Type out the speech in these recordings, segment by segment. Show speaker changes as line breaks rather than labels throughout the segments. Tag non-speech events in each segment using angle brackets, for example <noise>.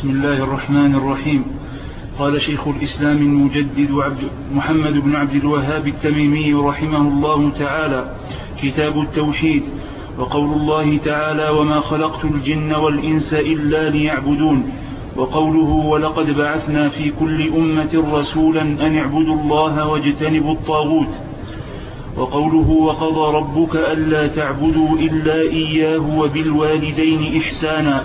بسم الله الرحمن الرحيم. قال شيخ الإسلام المجدد عبد محمد بن عبد الوهاب التميمي رحمه الله تعالى كتاب التوحيد وقول الله تعالى وما خلقت الجن والإنس إلا ليعبدون وقوله ولقد بعثنا في كل أمة رسولا أن اعبدوا الله واجتنبوا الطاغوت وقوله وقضى ربك ألا تعبدوا إلا إياه وبالوالدين إحسانا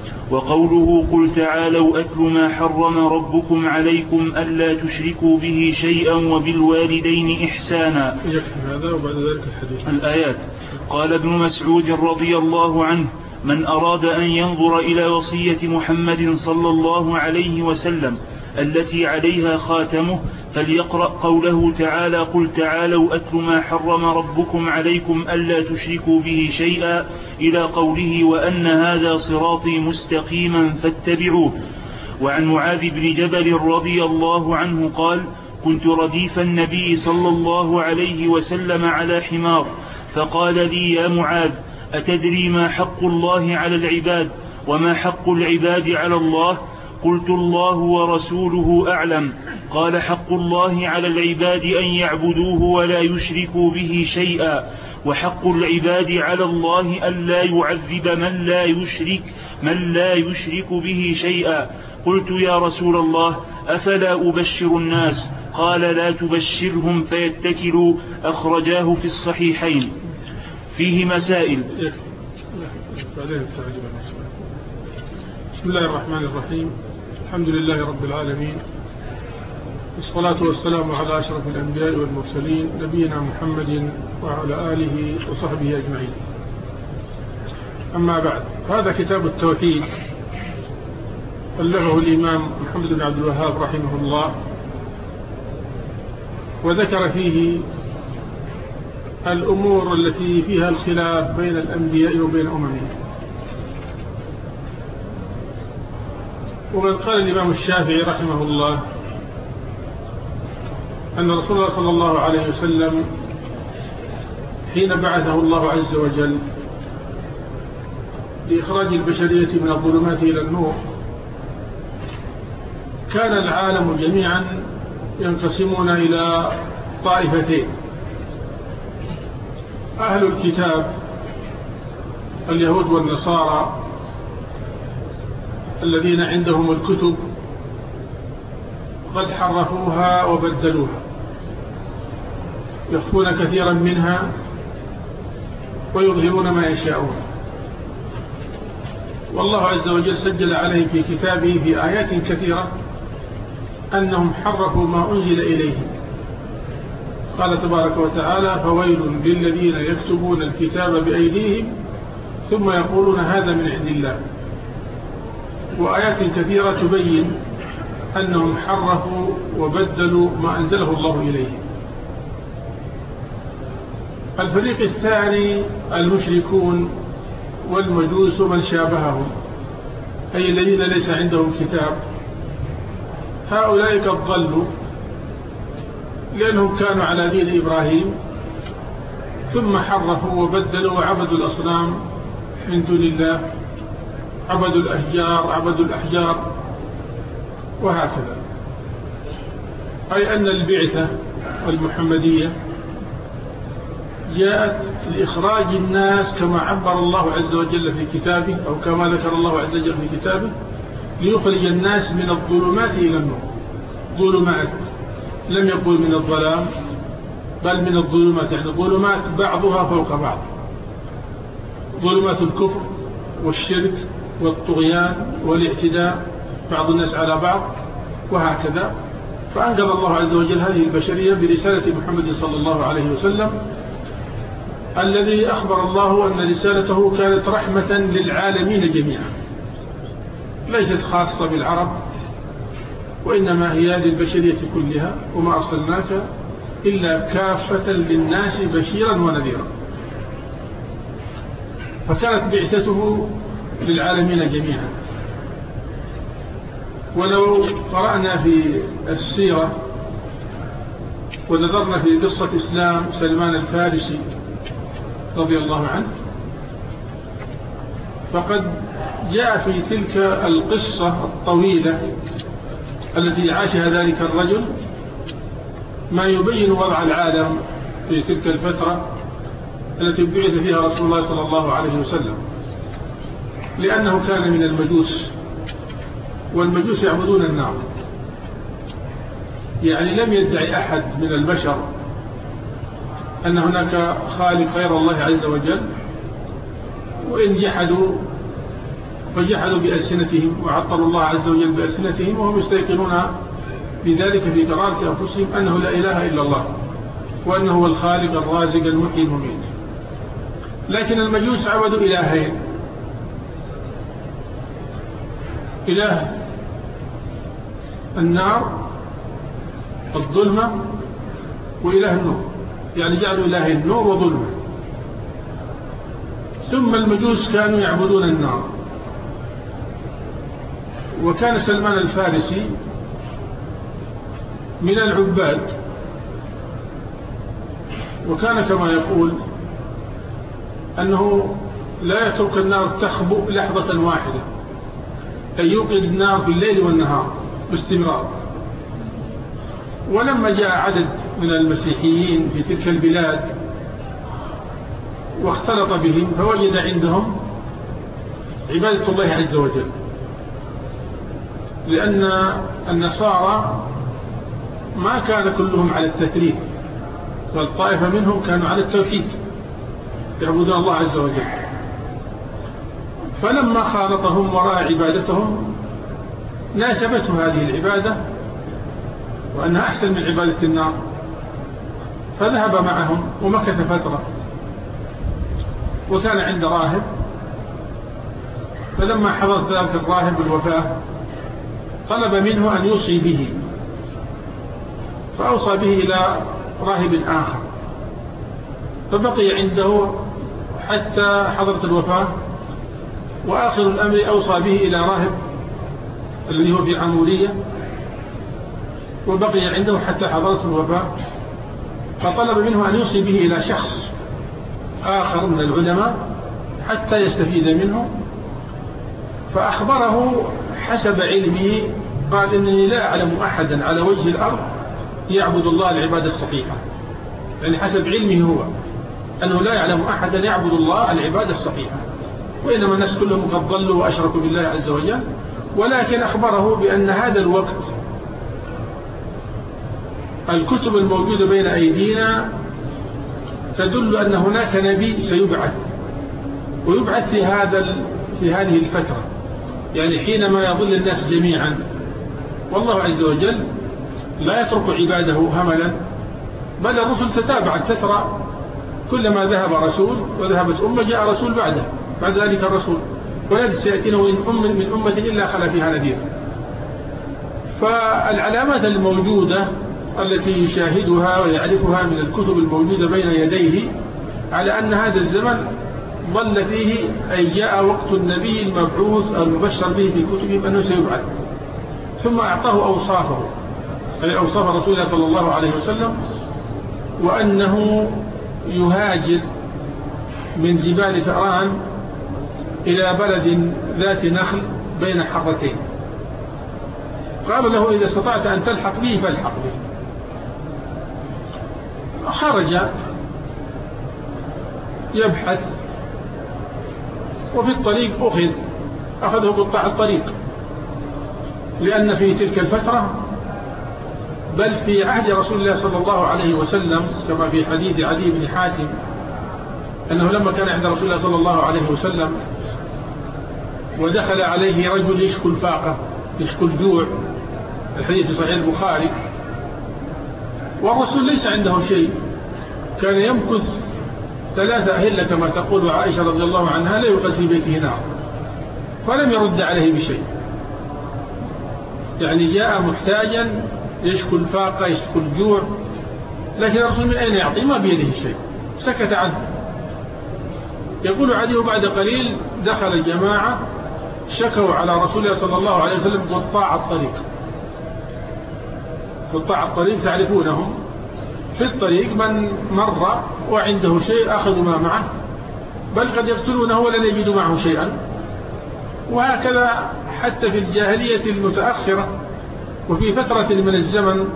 وقوله قل تعالوا أتل ما حرم ربكم عليكم ألا تشركوا به شيئا وبالوالدين إحسانا. الآيات. قال ابن مسعود رضي الله عنه من أراد أن ينظر إلى وصية محمد صلى الله عليه وسلم التي عليها خاتمه فليقرأ قوله تعالى قل تعالوا أتل ما حرم ربكم عليكم ألا تشركوا به شيئا. إلى قوله وأن هذا صراطي مستقيما فاتبعوه. وعن معاذ بن جبل رضي الله عنه قال كنت رديف النبي صلى الله عليه وسلم على حمار فقال لي يا معاذ أتدري ما حق الله على العباد وما حق العباد على الله؟ قلت الله ورسوله أعلم. قال حق الله على العباد أن يعبدوه ولا يشركوا به شيئا. وحق العباد على الله أن لا يعذب من لا يشرك من لا يشرك به شيئا. قلت يا رسول الله أفلا أبشر الناس؟ قال لا تبشرهم فيتكلوا. أخرجاه في الصحيحين. فيه مسائل.
بسم الله الرحمن الرحيم. الحمد لله رب العالمين. والصلاة والسلام على أشرف الأنبياء والمرسلين نبينا محمد وعلى آله وصحبه أجمعين. أما بعد هذا كتاب التوحيد ألفه الإمام محمد بن عبد الوهاب رحمه الله وذكر فيه الأمور التي فيها الخلاف بين الأنبياء وبين أممهم. وقد قال الإمام الشافعي رحمه الله أن رسول الله صلى الله عليه وسلم حين بعثه الله عز وجل لإخراج البشرية من الظلمات إلى النور كان العالم جميعا ينقسمون إلى طائفتين. أهل الكتاب اليهود والنصارى الذين عندهم الكتب قد حرفوها وبدلوها. يخفون كثيرا منها ويظهرون ما يشاءون. والله عز وجل سجل عليهم في كتابه في آيات كثيرة أنهم حرفوا ما أنزل إليهم. قال تبارك وتعالى فويل للذين يكتبون الكتاب بأيديهم ثم يقولون هذا من عند الله. وآيات كثيرة تبين أنهم حرفوا وبدلوا ما أنزله الله إليه. الفريق الثاني المشركون والمجوس ومن شابههم. أي الذين ليس عندهم كتاب. هؤلاء قد ضلوا لأنهم كانوا على دين إبراهيم. ثم حرفوا وبدلوا وعبدوا الأصنام من دون الله. عبدوا الأشجار عبدوا الأحجار وهكذا. أي أن البعثة المحمدية جاءت لإخراج الناس كما عبر الله عز وجل في كتابه أو كما ذكر الله عز وجل في كتابه ليخرج الناس من الظلمات إلى النور. ظلمات. لم يقل من الظلام بل من الظلمات. يعني ظلمات بعضها فوق بعض. ظلمات الكفر والشرك والطغيان والاعتداء بعض الناس على بعض وهكذا. فأنقذ الله عز وجل هذه البشرية برسالة محمد صلى الله عليه وسلم الذي أخبر الله أن رسالته كانت رحمة للعالمين جميعا. ليست خاصة بالعرب وإنما هي للبشرية كلها وما أرسلناك إلا كافة للناس بشيرا ونذيرا. فكانت بعثته للعالمين جميعا. ولو قرأنا في السيرة ونظرنا في قصة إسلام سلمان الفارسي رضي الله عنه فقد جاء في تلك القصة الطويلة التي عاشها ذلك الرجل ما يبين وضع العالم في تلك الفترة التي بعث فيها رسول الله صلى الله عليه وسلم. لأنه كان من المجوس والمجوس يعبدون النار. يعني لم يدعي أحد من البشر أن هناك خالق غير الله عز وجل وإن جحدوا فجحدوا بألسنتهم وعطلوا الله عز وجل بألسنتهم وهم يستيقنون بذلك في قرارة أنفسهم أنه لا إله إلا الله وأنه هو الخالق الرازق المحيي المميت. لكن المجوس عبدوا إلهين. إله. النار الظلمة وإله النور. يعني جعلوا إله النور وظلمة. ثم المجوس كانوا يعبدون النار. وكان سلمان الفارسي من العباد. وكان كما يقول أنه لا يترك النار تخبؤ لحظة واحدة. أن يوقد النار في الليل والنهار باستمرار ولما جاء عدد من المسيحيين في تلك البلاد واختلط بهم فوجد عندهم عبادة الله عز وجل. لأن النصارى ما كان كلهم على التثريب والطائفة منهم كانوا على التوحيد يعبدون الله عز وجل. فلما خالطهم وراء عبادتهم ناسبته هذه العبادة وأنها أحسن من عبادة النار فذهب معهم ومكث فترة وكان عند راهب. فلما حضرت ذلك الراهب الوفاة طلب منه أن يوصي به فأوصى به إلى راهب آخر فبقي عنده حتى حضرت الوفاة وآخر الأمر أوصى به إلى راهب الذي هو في عمورية وبقي عنده حتى حضرت الوفاة فطلب منه أن يوصي به إلى شخص آخر من العلماء حتى يستفيد منه فأخبره حسب علمه قال إنني لا أعلم أحدا على وجه الأرض يعبد الله العبادة الصحيحة. يعني حسب علمه هو أنه لا يعلم أحدا يعبد الله العبادة الصحيحة. وإنما الناس كلهم قد ضلوا وأشركوا بالله عز وجل ولكن أخبره بأن هذا الوقت الكتب الموجودة بين أيدينا تدل أن هناك نبي سيبعث ويبعث في هذا في هذه الفترة يعني حينما يضل الناس جميعا. والله عز وجل لا يترك عباده هملا بل الرسل تتابعت تترى كلما ذهب رسول وذهبت أمة جاء رسول بعده. بعد ذلك الرسول ولد سيأتينا من أمة, من أمة إلا خلا فيها نذير. فالعلامات الموجودة التي يشاهدها ويعرفها من الكتب الموجودة بين يديه على أن هذا الزمن ظل فيه أي جاء وقت النبي المبعوث المبشر به في كتبهم أنه سيبعث. ثم أعطاه أوصافه. أي أوصاف رسول الله صلى الله عليه وسلم وأنه يهاجر من جبال فأران إلى بلد ذات نخل بين حرتين. قال له إذا استطعت أن تلحق به فالحق به. خرج يبحث وفي الطريق أخذ أخذه قطاع الطريق. لأن في تلك الفترة بل في عهد رسول الله صلى الله عليه وسلم كما في حديث علي بن حاتم أنه لما كان عند رسول الله صلى الله عليه وسلم ودخل عليه رجل يشكو الفاقة يشكو الجوع. الحديث صحيح البخاري. والرسول ليس عنده شيء. كان يمكث ثلاثة أهلة كما تقول عائشة رضي الله عنها لا يقل في بيته نار. فلم يرد عليه بشيء. يعني جاء محتاجا يشكو الفاقة يشكو الجوع. لكن الرسول من أين يعطي؟ ما بيده شيء. سكت عنه. يقول عدي بعد قليل دخل الجماعة شكوا على رسول الله صلى الله عليه وسلم قطاع الطريق. قطاع الطريق تعرفونهم. في الطريق من مر وعنده شيء أخذوا ما معه بل قد يقتلونه ولن يجدوا معه شيئا. وهكذا حتى في الجاهلية المتأخرة وفي فترة من الزمن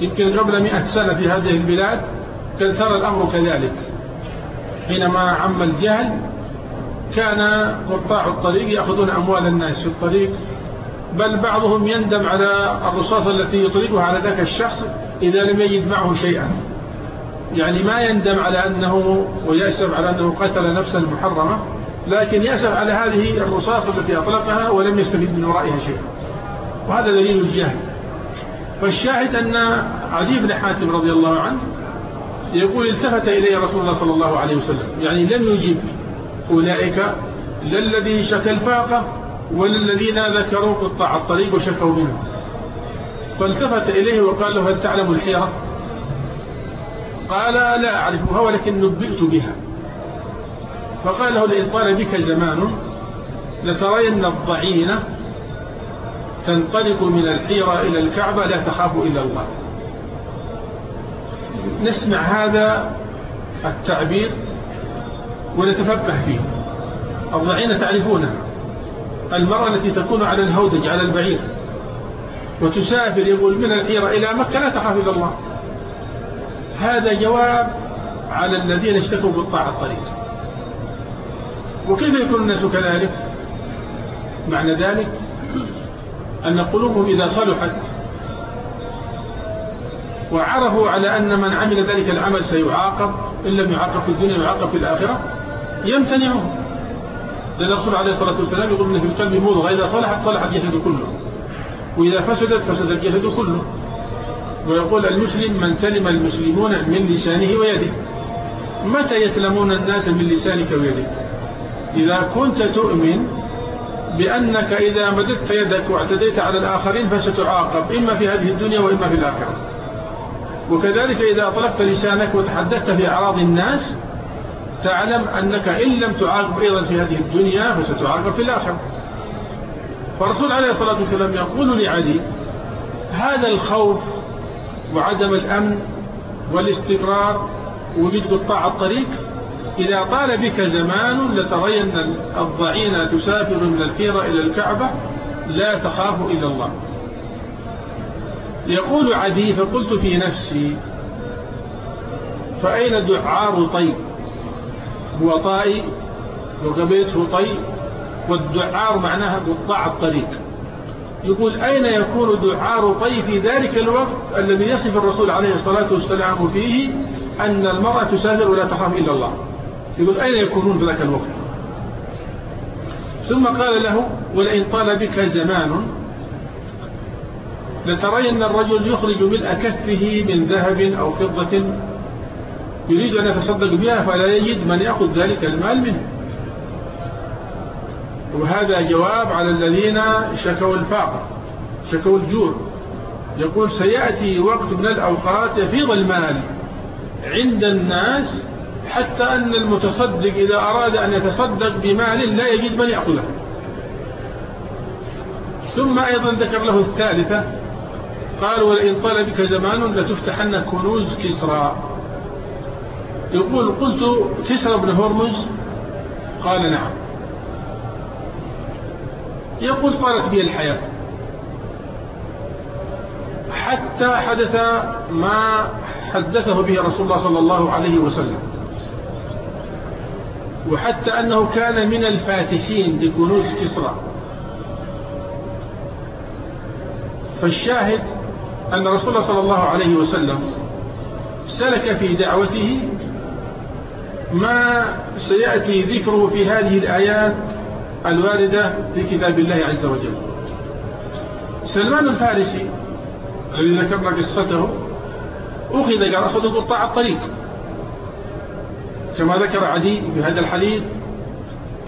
يمكن قبل مئة سنة في هذه البلاد كان سار الأمر كذلك. حينما عم الجهل كان قطاع الطريق يأخذون أموال الناس في الطريق بل بعضهم يندم على الرصاص التي يطلقها على ذاك الشخص إذا لم يجد معه شيئا. يعني ما يندم على أنه ويأسف على أنه قتل نفسا محرمة لكن يأسف على هذه الرصاص التي أطلقها ولم يستفيد من ورائها شيئا. وهذا دليل الجهل. فالشاهد أن عدي بن حاتم رضي الله عنه يقول التفت إلي رسول الله صلى الله عليه وسلم يعني لم يجيب أولئك لا الذي شكى الفاقة ولا الذين ذكروا قطاع الطريق وشكوا منه. فالتفت إليه وقال له هل تعلم الحيرة? قال لا أعرفها ولكن نبئت بها. فقال له لئن طال بك زمان لترين الضعينة تنطلق من الحيرة إلى الكعبة لا تخاف إلا الله. نسمع هذا التعبير ونتفقه فيه. الضعينة تعرفونها المرأة التي تكون على الهودج على البعير وتسافر يقول من الحيرة إلى مكة لا إلا الله. هذا جواب على الذين اشتكوا قطاع الطريق. وكيف يكون الناس كذلك؟ معنى ذلك أن قلوبهم إذا صلحت وعرفوا على أن من عمل ذلك العمل سيعاقب إن لم يعاقب في الدنيا يعاقب في الآخرة يمتنعون. لأن الرسول عليه الصلاة والسلام يقول إن في القلب مضغة إذا صلحت صلح الجسد كله. وإذا فسدت فسد الجسد كله. ويقول المسلم من سلم المسلمون من لسانه ويده. متى يسلمون الناس من لسانك ويدك؟ إذا كنت تؤمن بأنك إذا مددت يدك واعتديت على الآخرين فستعاقب إما في هذه الدنيا وإما في الآخرة. وكذلك إذا أطلقت لسانك وتحدثت في أعراض الناس تعلم أنك إن لم تعاقب أيضا في هذه الدنيا فستعاقب في الآخرة. فالرسول عليه الصلاة والسلام يقول لعلي هذا الخوف وعدم الأمن والاستقرار وجود قطاع الطريق إذا طال بك زمان لترين الضعين تسافر من الحيرة إلى الكعبة لا تخاف إلا الله. يقول عدي فقلت في نفسي فأين دعار طيب؟ هو طائي وقبيته طيب والدعار معناها قطاع الطريق. يقول أين يكون دعار طي في ذلك الوقت الذي يصف الرسول عليه الصلاة والسلام فيه أن المرأة تسافر ولا تخاف إلا الله؟ يقول أين يكونون في ذلك الوقت؟ ثم قال له ولئن طال بك زمان لترين الرجل يخرج ملء كفه من ذهب أو فضة يريد أن يتصدق بها فلا يجد من يأخذ ذلك المال منه. وهذا جواب على الذين شكوا الفاقة شكوا الجور. يقول سيأتي وقت من الأوقات يفيض المال عند الناس حتى أن المتصدق إذا أراد أن يتصدق بمال لا يجد من يأخذه. ثم أيضا ذكر له الثالثة قال ولئن طال بك زمان لتفتحن كنوز كسرى. يقول قلت كسرى بن هرمز؟ قال نعم. يقول طالت بي الحياة. حتى حدث ما حدثه به رسول الله صلى الله عليه وسلم. وحتى أنه كان من الفاتحين لكنوز كسرى فالشاهد أن رسول الله صلى الله عليه وسلم سلك في دعوته ما سيأتي ذكره في هذه الآيات الواردة في كتاب الله عز وجل. سلمان الفارسي الذي ذكرنا قصته أخذ قال أخذ قطاع الطريق. كما ذكر عدي في هذا الحديث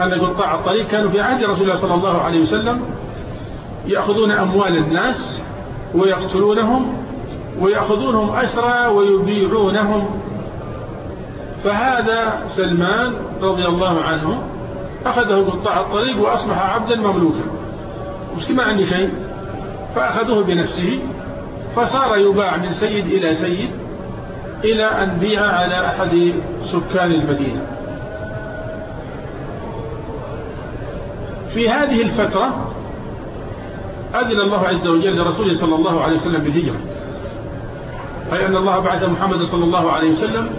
أن قطاع الطريق كانوا في عهد رسول الله صلى الله عليه وسلم يأخذون أموال الناس ويقتلونهم ويأخذونهم أسرى ويبيعونهم. فهذا سلمان رضي الله عنه أخذه قطاع الطريق وأصبح عبدا مملوكا. مش ما عندي شيء. فأخذوه بنفسه فصار يباع من سيد إلى سيد إلى أن بيع على أحد سكان المدينة. في هذه الفترة أذن الله عز وجل لرسوله صلى الله عليه وسلم بالهجرة. أي أن الله بعث محمد صلى الله عليه وسلم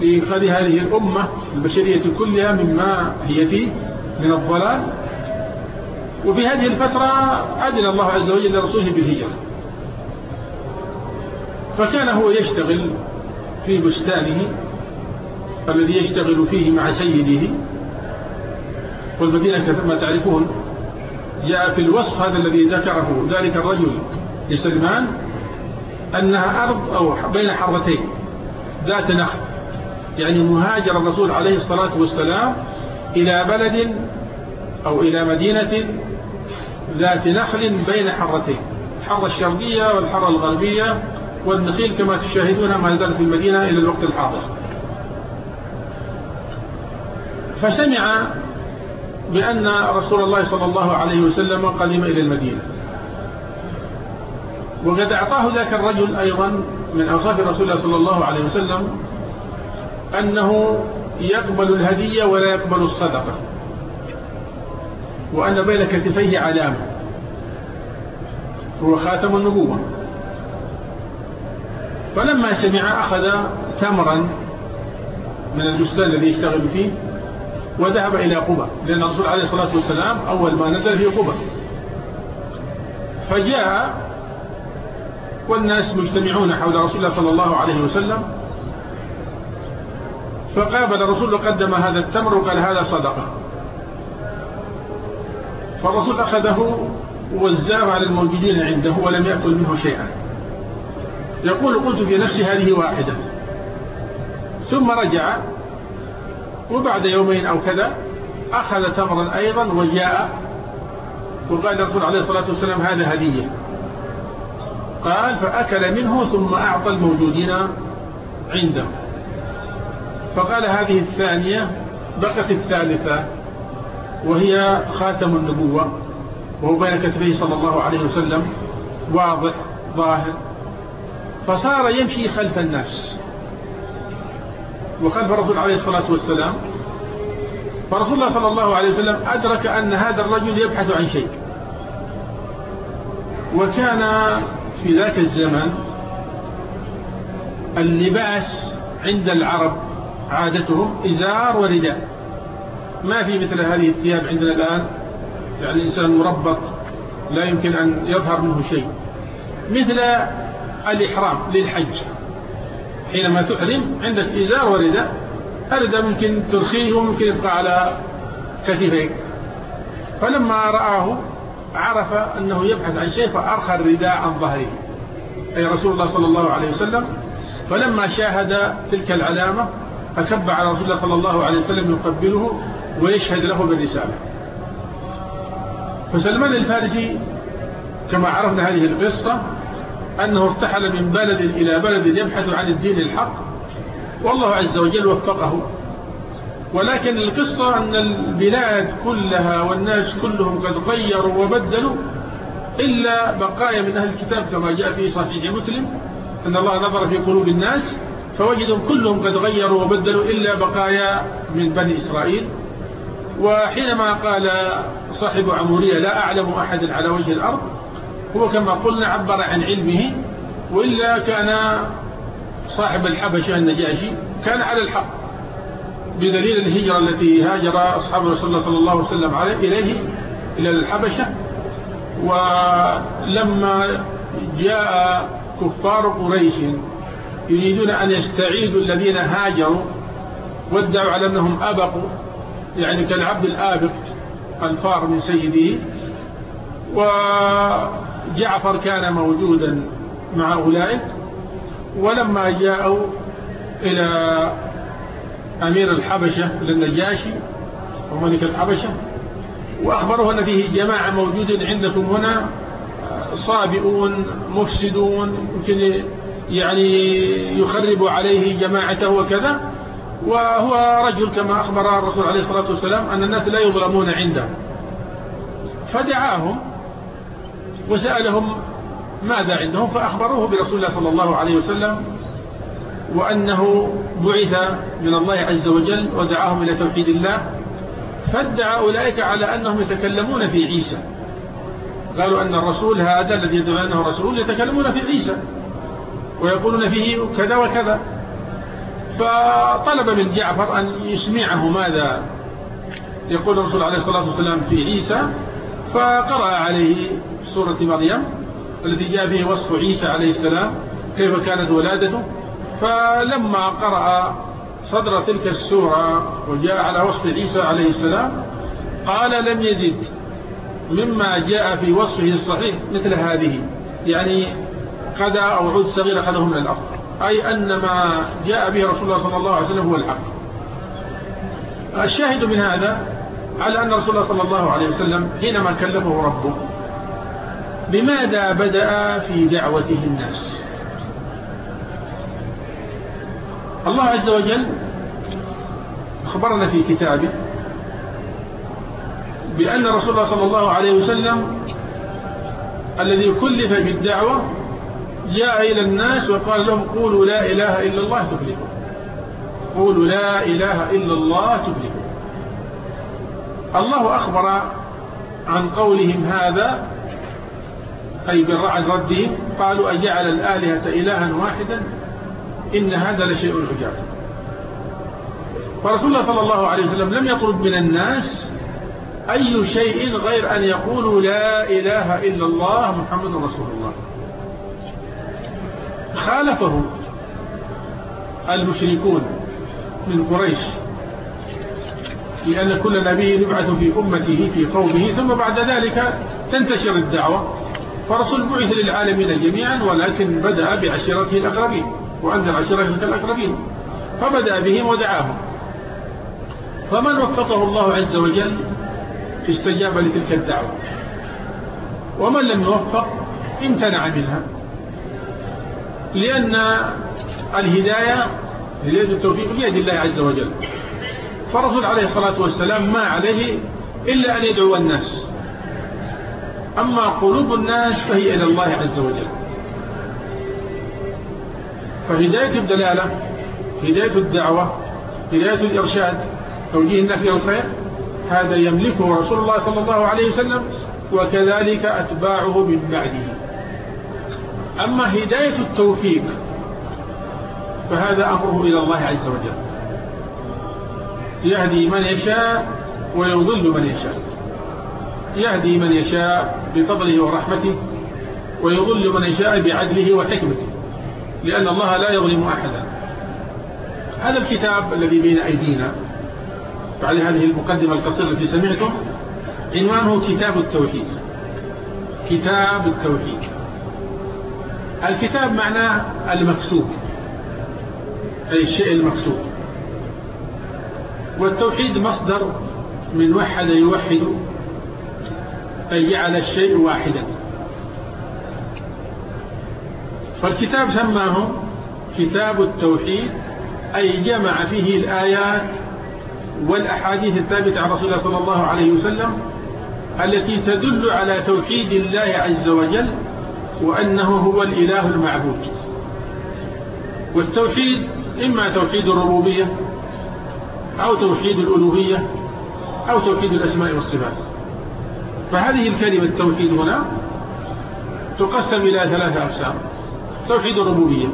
لإنقاذ هذه الأمة البشرية كلها مما هي فيه من الضلال. وفي هذه الفترة أذن الله عز وجل لرسوله بالهجرة. فكان هو يشتغل في بستانه الذي يشتغل فيه مع سيده. والمدينة كما تعرفون جاء في الوصف هذا الذي ذكره ذلك الرجل لسلمان أنها أرض أو بين حرتين ذات نخل. يعني مهاجر الرسول عليه الصلاة والسلام إلى بلد أو إلى مدينة ذات نخل بين حرتين الحرة الشرقية والحرة الغربية والنخيل كما تشاهدونها ما زالت في المدينة إلى الوقت الحاضر. فسمع بأن رسول الله صلى الله عليه وسلم قدم إلى المدينة. وقد أعطاه ذاك الرجل أيضا من أوصاف رسول الله صلى الله عليه وسلم أنه يقبل الهدية ولا يقبل الصدقة. وأن بين كتفيه علامة. هو خاتم النبوة. فلما سمع أخذ تمرا من البستان الذي يشتغل فيه وذهب إلى قبى لأن الرسول عليه الصلاة والسلام أول ما نزل في قبى فجاء والناس مجتمعون حول رسول الله صلى الله عليه وسلم فقابل الرسول وقدم هذا التمر وقال هذا صدقة. فالرسول أخذه ووزعه على الموجودين عنده ولم يأكل منه شيئا. يقول قلت في نفسي هذه واحدة. ثم رجع وبعد يومين أو كذا أخذ تمرا أيضا وجاء وقال الرسول عليه الصلاة والسلام هذا هدية. قال فأكل منه ثم أعطى الموجودين عنده. فقال هذه الثانية بقت الثالثة وهي خاتم النبوة وهو بين كتفيه صلى الله عليه وسلم واضح ظاهر. فصار يمشي خلف الناس. وخلف الرسول عليه الصلاة والسلام. فرسول الله صلى الله عليه وسلم أدرك أن هذا الرجل يبحث عن شيء. وكان في ذاك الزمن اللباس عند العرب. عادتهم إزار ورداء. ما في مثل هذه الثياب عندنا الآن. يعني الإنسان مربط لا يمكن أن يظهر منه شيء. مثل الإحرام للحج. حينما تحرم عندك إزار ورداء الرداء ممكن ترخيه وممكن يبقى على كتفيك. فلما رآه عرف أنه يبحث عن شيء فأرخى الرداء عن ظهره. أي رسول الله صلى الله عليه وسلم. فلما شاهد تلك العلامة أكب على رسول الله صلى الله عليه وسلم يقبله ويشهد له بالرسالة. فسلمان الفارسي كما عرفنا هذه القصة أنه ارتحل من بلد إلى بلد يبحث عن الدين الحق والله عز وجل وفقه. ولكن القصة أن البلاد كلها والناس كلهم قد غيروا وبدلوا إلا بقايا من أهل الكتاب كما جاء في صحيح مسلم أن الله نظر في قلوب الناس فوجدوا كلهم قد غيروا وبدلوا إلا بقايا من بني إسرائيل. وحينما قال صاحب عمورية لا أعلم أحد على وجه الأرض هو كما قلنا عبر عن علمه وإلا كان صاحب الحبشة النجاشي كان على الحق بدليل الهجرة التي هاجر أصحاب رسول الله صلى الله عليه وسلم إليه إلى الحبشة. ولما جاء كفار قريش يريدون أن يستعيدوا الذين هاجروا وادعوا على أنهم أبقوا يعني كالعبد الآبق الفار من سيده. وجعفر كان موجودا مع أولئك. ولما جاءوا إلى أمير الحبشة للنجاشي وملك الحبشة وأخبروه أن فيه جماعة موجودين عندكم هنا صابئون مفسدون يمكن يعني يخرب عليه جماعته وكذا وهو رجل كما أخبر الرسول عليه الصلاة والسلام أن الناس لا يظلمون عنده. فدعاهم وسألهم ماذا عندهم فأخبروه برسول الله صلى الله عليه وسلم وأنه بعث من الله عز وجل ودعاهم إلى توحيد الله فادعى أولئك على أنهم يتكلمون في عيسى. قالوا أن الرسول هذا الذي يدعو أنه رسول يتكلمون في عيسى. ويقولون فيه كذا وكذا. فطلب من جعفر أن يسمعه ماذا يقول الرسول عليه الصلاة والسلام في عيسى فقرأ عليه سورة مريم الذي جاء فيه وصف عيسى عليه السلام كيف كانت ولادته. فلما قرأ صدر تلك السورة وجاء على وصف عيسى عليه السلام قال لم يزد مما جاء في وصفه الصحيح مثل هذه. يعني قدى أو عود صغير أخذه من الأرض. أي أن ما جاء به رسول الله صلى الله عليه وسلم هو الحق. الشاهد من هذا على أن رسول الله صلى الله عليه وسلم حينما كلمه ربه بماذا بدأ في دعوته الناس؟ الله عز وجل أخبرنا في كتابه بأن رسول الله صلى الله عليه وسلم الذي كلف بالدعوة جاء إلى الناس وقال لهم قولوا لا إله إلا الله تفلحوا قولوا لا إله إلا الله تفلحوا الله أخبر عن قولهم هذا أي بالرعد ردهم قالوا أجعل الآلهة إلها واحدا؟ إن هذا لشيء عجاب. فرسول الله صلى الله عليه وسلم لم يطلب من الناس أي شيء غير أن يقولوا لا إله إلا الله محمد رسول الله. خالفه المشركون من قريش لأن كل نبي يبعث في أمته في قومه ثم بعد ذلك تنتشر الدعوة فرسول بعث للعالمين جميعا ولكن بدأ بعشيرته الأقربين وأنزل عشيرته الأقربين. فبدأ بهم ودعاهم. فمن وفقه الله عز وجل استجاب لتلك الدعوة؟ ومن لم يوفق امتنع منها. لأن الهداية هداية التوفيق بيد الله عز وجل. فالرسول عليه الصلاة والسلام ما عليه إلا أن يدعو الناس. أما قلوب الناس فهي إلى الله عز وجل. فهداية الدلالة هداية الدعوة هداية الإرشاد توجيه الناس إلى الخير هذا يملكه رسول الله صلى الله عليه وسلم وكذلك أتباعه من بعده. أما هداية التوفيق فهذا أمره إلى الله عز وجل. يهدي من يشاء ويضل من يشاء. يهدي من يشاء بفضله ورحمته ويضل من يشاء بعدله وحكمته لأن الله لا يظلم أحدا. هذا الكتاب الذي بين أيدينا بعد هذه المقدمة القصيرة التي سمعتم عنوانه كتاب التوحيد. كتاب التوحيد. الكتاب معناه المكتوب أي الشيء المكتوب والتوحيد مصدر من وحد يوحد أي جعل الشيء واحدا. فالكتاب سماه كتاب التوحيد أي جمع فيه الآيات والأحاديث الثابتة عن رسول الله صلى الله عليه وسلم التي تدل على توحيد الله عز وجل وأنه هو الإله المعبود. والتوحيد إما توحيد الربوبية أو توحيد الألوهية أو توحيد الأسماء والصفات. فهذه الكلمة التوحيد هنا تقسم إلى ثلاثة أقسام. توحيد الربوبية.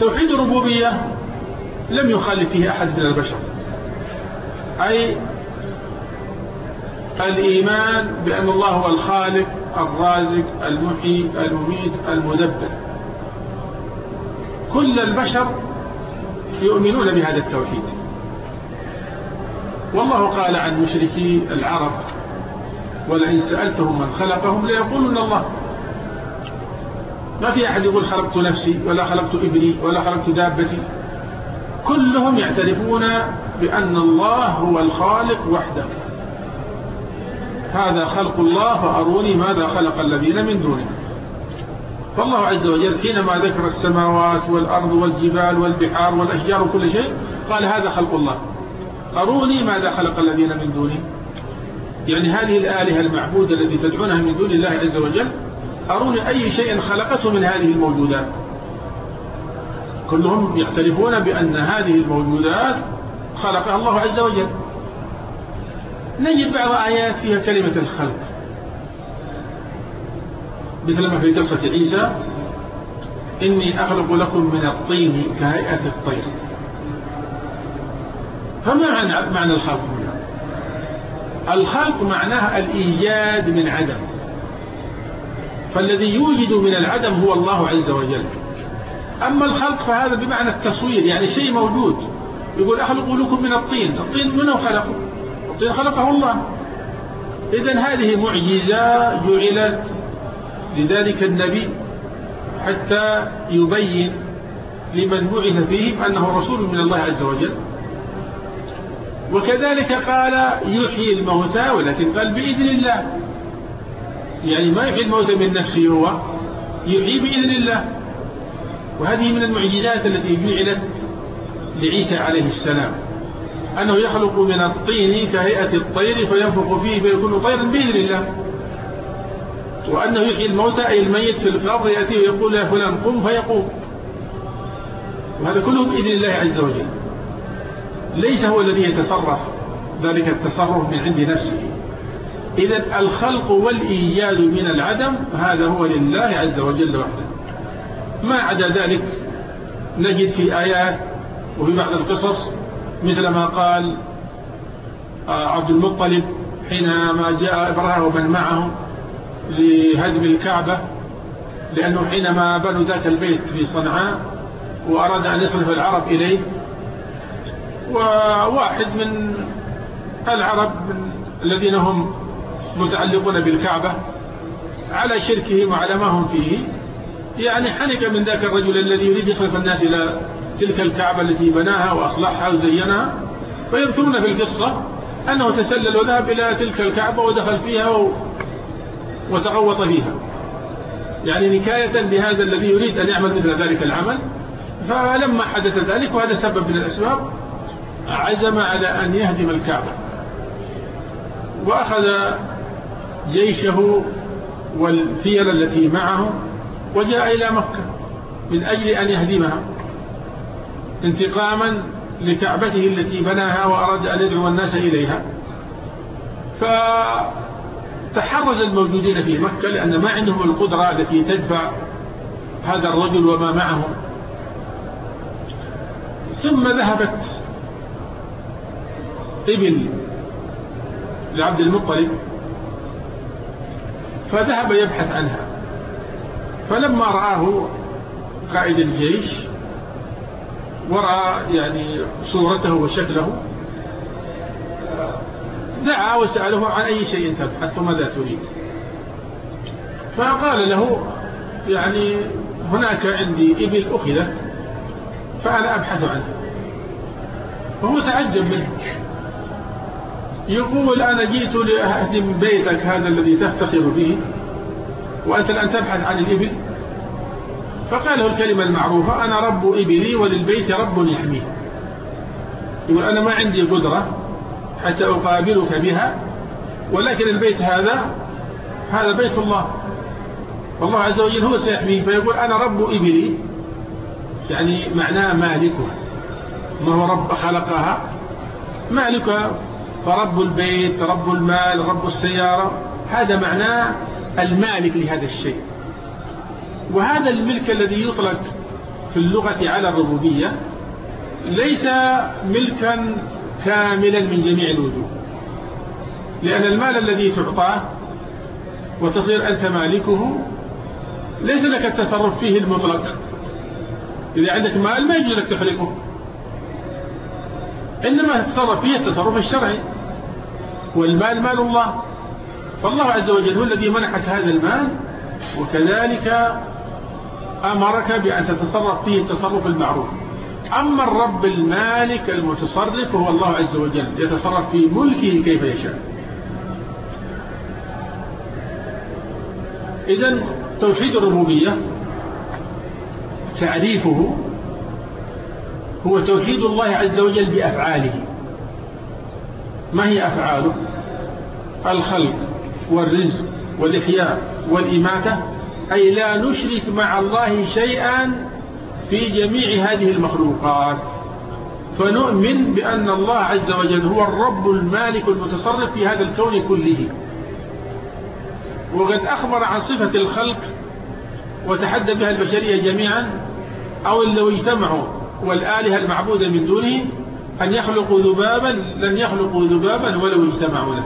توحيد الربوبية لم يخالف فيه أحد من البشر. أي الإيمان بأن الله هو الخالق الرازق المحيي المميت المدبر. كل البشر يؤمنون بهذا التوحيد. والله قال عن مشركي العرب ولئن سألتهم من خلقهم ليقولون الله. ما في أحد يقول خلقت نفسي ولا خلقت ابني ولا خلقت دابتي. كلهم يعترفون بأن الله هو الخالق وحده. هذا خلق الله فأروني ماذا خلق الذين من دونه فالله عز وجل حينما ذكر السماوات والأرض والجبال والبحار والأشجار وكل شيء قال هذا خلق الله. أروني ماذا خلق الذين من دونه يعني هذه الآلهة المعبودة التي تدعونها من دون الله عز وجل أروني أي شيء خلقته من هذه الموجودات. كلهم يختلفون بأن هذه الموجودات خلقها الله عز وجل. نجد بعض آيات فيها كلمة الخلق. مثل ما في قصة عيسى إني أخلق لكم من الطين كهيئة الطير. فما معنى الخلق الخلق معناها الإيجاد من عدم. فالذي يوجد من العدم هو الله عز وجل. أما الخلق فهذا بمعنى التصوير يعني شيء موجود. يقول أخلق لكم من الطين. الطين منه خلقه؟ الطين خلقه الله. إذا هذه معجزة جعلت لذلك النبي حتى يبين لمن بعث فيهم أنه رسول من الله عز وجل. وكذلك قال يحيي الموتى ولكن قال بإذن الله. يعني ما يحيي الموتى من نفسه هو يحيي بإذن الله. وهذه من المعجزات التي جعلت لعيسى عليه السلام. أنه يخلق من الطين كهيئة الطير فينفق فيه فيكون طيرا بإذن الله. وأنه يحيي الموتى أي الميت في القبر يأتيه ويقول يا فلان قم فيقوم. وهذا كله بإذن الله عز وجل. ليس هو الذي يتصرف. ذلك التصرف من عند نفسه. إذا الخلق والإيجاد من العدم هذا هو لله عز وجل وحده. ما عدا ذلك نجد في آيات وفي بعض القصص مثل ما قال آه، عبد المطلب حينما جاء إبراهيم ومن معه لهدم الكعبة لأنه حينما بنوا ذاك البيت في صنعاء وأراد أن يصرف العرب إليه وواحد من العرب الذين هم متعلقون بالكعبة على شركهم وعلى ما هم فيه يعني حنك من ذاك الرجل الذي يريد يصرف الناس إلى تلك الكعبة التي بناها وأصلحها وزينها فيذكرون في القصة أنه تسلل وذهب إلى تلك الكعبة ودخل فيها و... وتغوط فيها. يعني نكاية بهذا الذي يريد أن يعمل مثل ذلك العمل. فلما حدث ذلك وهذا سبب من الأسباب عزم على أن يهدم الكعبة. وأخذ جيشه والفيل التي معه وجاء إلى مكة من أجل أن يهدمها. انتقاما لكعبته التي بناها وأراد أن يدعو الناس إليها. فتحرز الموجودين في مكة لأن ما عندهم القدرة التي تدفع هذا الرجل وما معه. ثم ذهبت إبل لعبد المطلب فذهب يبحث عنها. فلما رآه قائد الجيش ورأى يعني صورته وشكله. دعا وسأله عن أي شيء تبحث وماذا تريد. فقال له يعني هناك عندي إبل أخذت فأنا أبحث عنها. فهو تعجب منه. يقول أنا جئت لأهدم بيتك هذا الذي تفتخر به وأنت الآن تبحث عن الإبل. فقال له الكلمة المعروفة أنا رب إبلي وللبيت رب يحميه يقول أنا ما عندي قدرة حتى أقابلك بها ولكن البيت هذا هذا بيت الله. والله عز وجل هو سيحميه. فيقول أنا رب إبلي يعني معناه مالكها. ما هو رب خلقها. مالكها فرب البيت رب المال رب السيارة. هذا معناه المالك لهذا الشيء. وهذا الملك الذي يطلق في اللغة على الربوبية ليس ملكا كاملا من جميع الوجوه. لأن المال الذي تعطاه وتصير أنت مالكه ليس لك التصرف فيه المطلق. إذا عندك مال ما يجوز لك تخلقه. إنما تتصرف فيه التصرف الشرعي. والمال مال الله. فالله عز وجل هو الذي منحك هذا المال وكذلك أمرك بأن تتصرف فيه التصرف المعروف. أما الرب المالك المتصرف هو الله عز وجل يتصرف في ملكه كيف يشاء. إذا توحيد الربوبية تعريفه هو توحيد الله عز وجل بأفعاله. ما هي أفعاله؟ الخلق والرزق والإحياء والإماتة أي لا نشرك مع الله شيئا في جميع هذه المخلوقات. فنؤمن بأن الله عز وجل هو الرب المالك المتصرف في هذا الكون كله. وقد أخبر عن صفة الخلق وتحدى بها البشرية جميعا أو لو اجتمعوا والآلهة المعبودة من دونه أن يخلقوا ذبابا لن يخلقوا ذبابا ولو اجتمعوا له.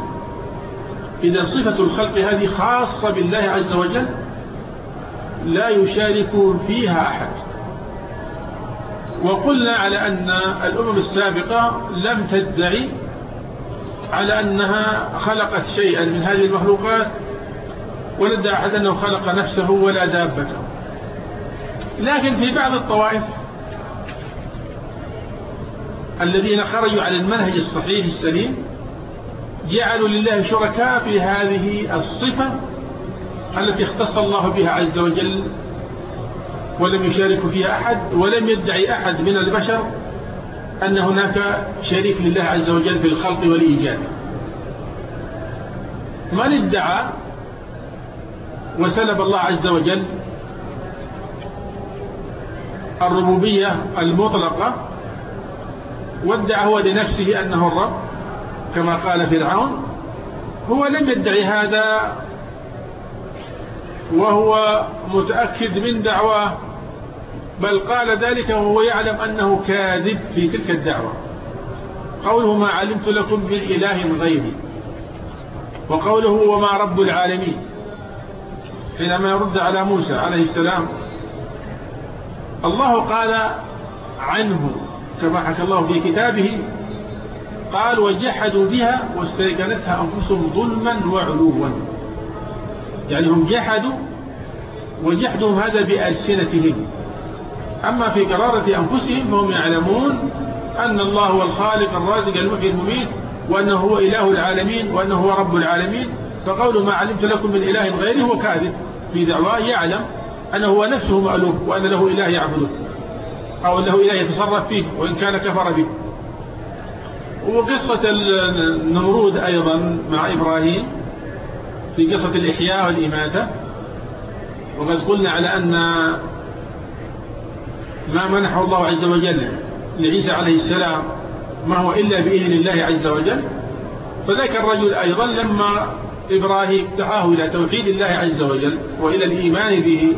إذا صفة الخلق هذه خاصة بالله عز وجل لا يشارك فيها أحد. وقلنا على أن الأمم السابقة لم تدعي على أنها خلقت شيئا من هذه المخلوقات ولا أحد أنه خلق نفسه ولا دابته لكن في بعض الطوائف الذين خرجوا على المنهج الصحيح السليم جعلوا لله شركاء في هذه الصفة التي اختص الله بها عز وجل ولم يشارك فيها أحد ولم يدعي أحد من البشر أن هناك شريك لله عز وجل في الخلق والإيجاد. من ادعى وسلب الله عز وجل الربوبية المطلقة وادعى هو لنفسه أنه الرب كما قال فرعون هو لم يدعي هذا وهو متأكد من دعواه بل قال ذلك وهو يعلم أنه كاذب في تلك الدعوة. قوله ما علمت لكم من إله غيري وقوله وما رب العالمين حينما يرد على موسى عليه السلام الله قال عنه كما حكى الله في كتابه قال وجحدوا بها واستيقنتها أنفسهم ظلما وعلوا. يعني هم جحدوا وجحدهم هذا بألسنتهم. أما في قرارة أنفسهم فهم يعلمون أن الله هو الخالق الرازق المحيي المميت وأنه هو إله العالمين وأنه هو رب العالمين. فقول ما علمت لكم من إله غيره هو كاذب. في دعواه يعلم أنه هو نفسه مألوف وأن له إله يعبده أو أنه إله يتصرف فيه وإن كان كفر به. وقصة النمرود أيضا مع إبراهيم في قصة الإحياء والإماتة. وقد قلنا على أن ما منحه الله عز وجل لعيسى عليه السلام ما هو إلا بإذن الله عز وجل. فذاك الرجل أيضا لما إبراهيم دعاه إلى توحيد الله عز وجل وإلى الإيمان به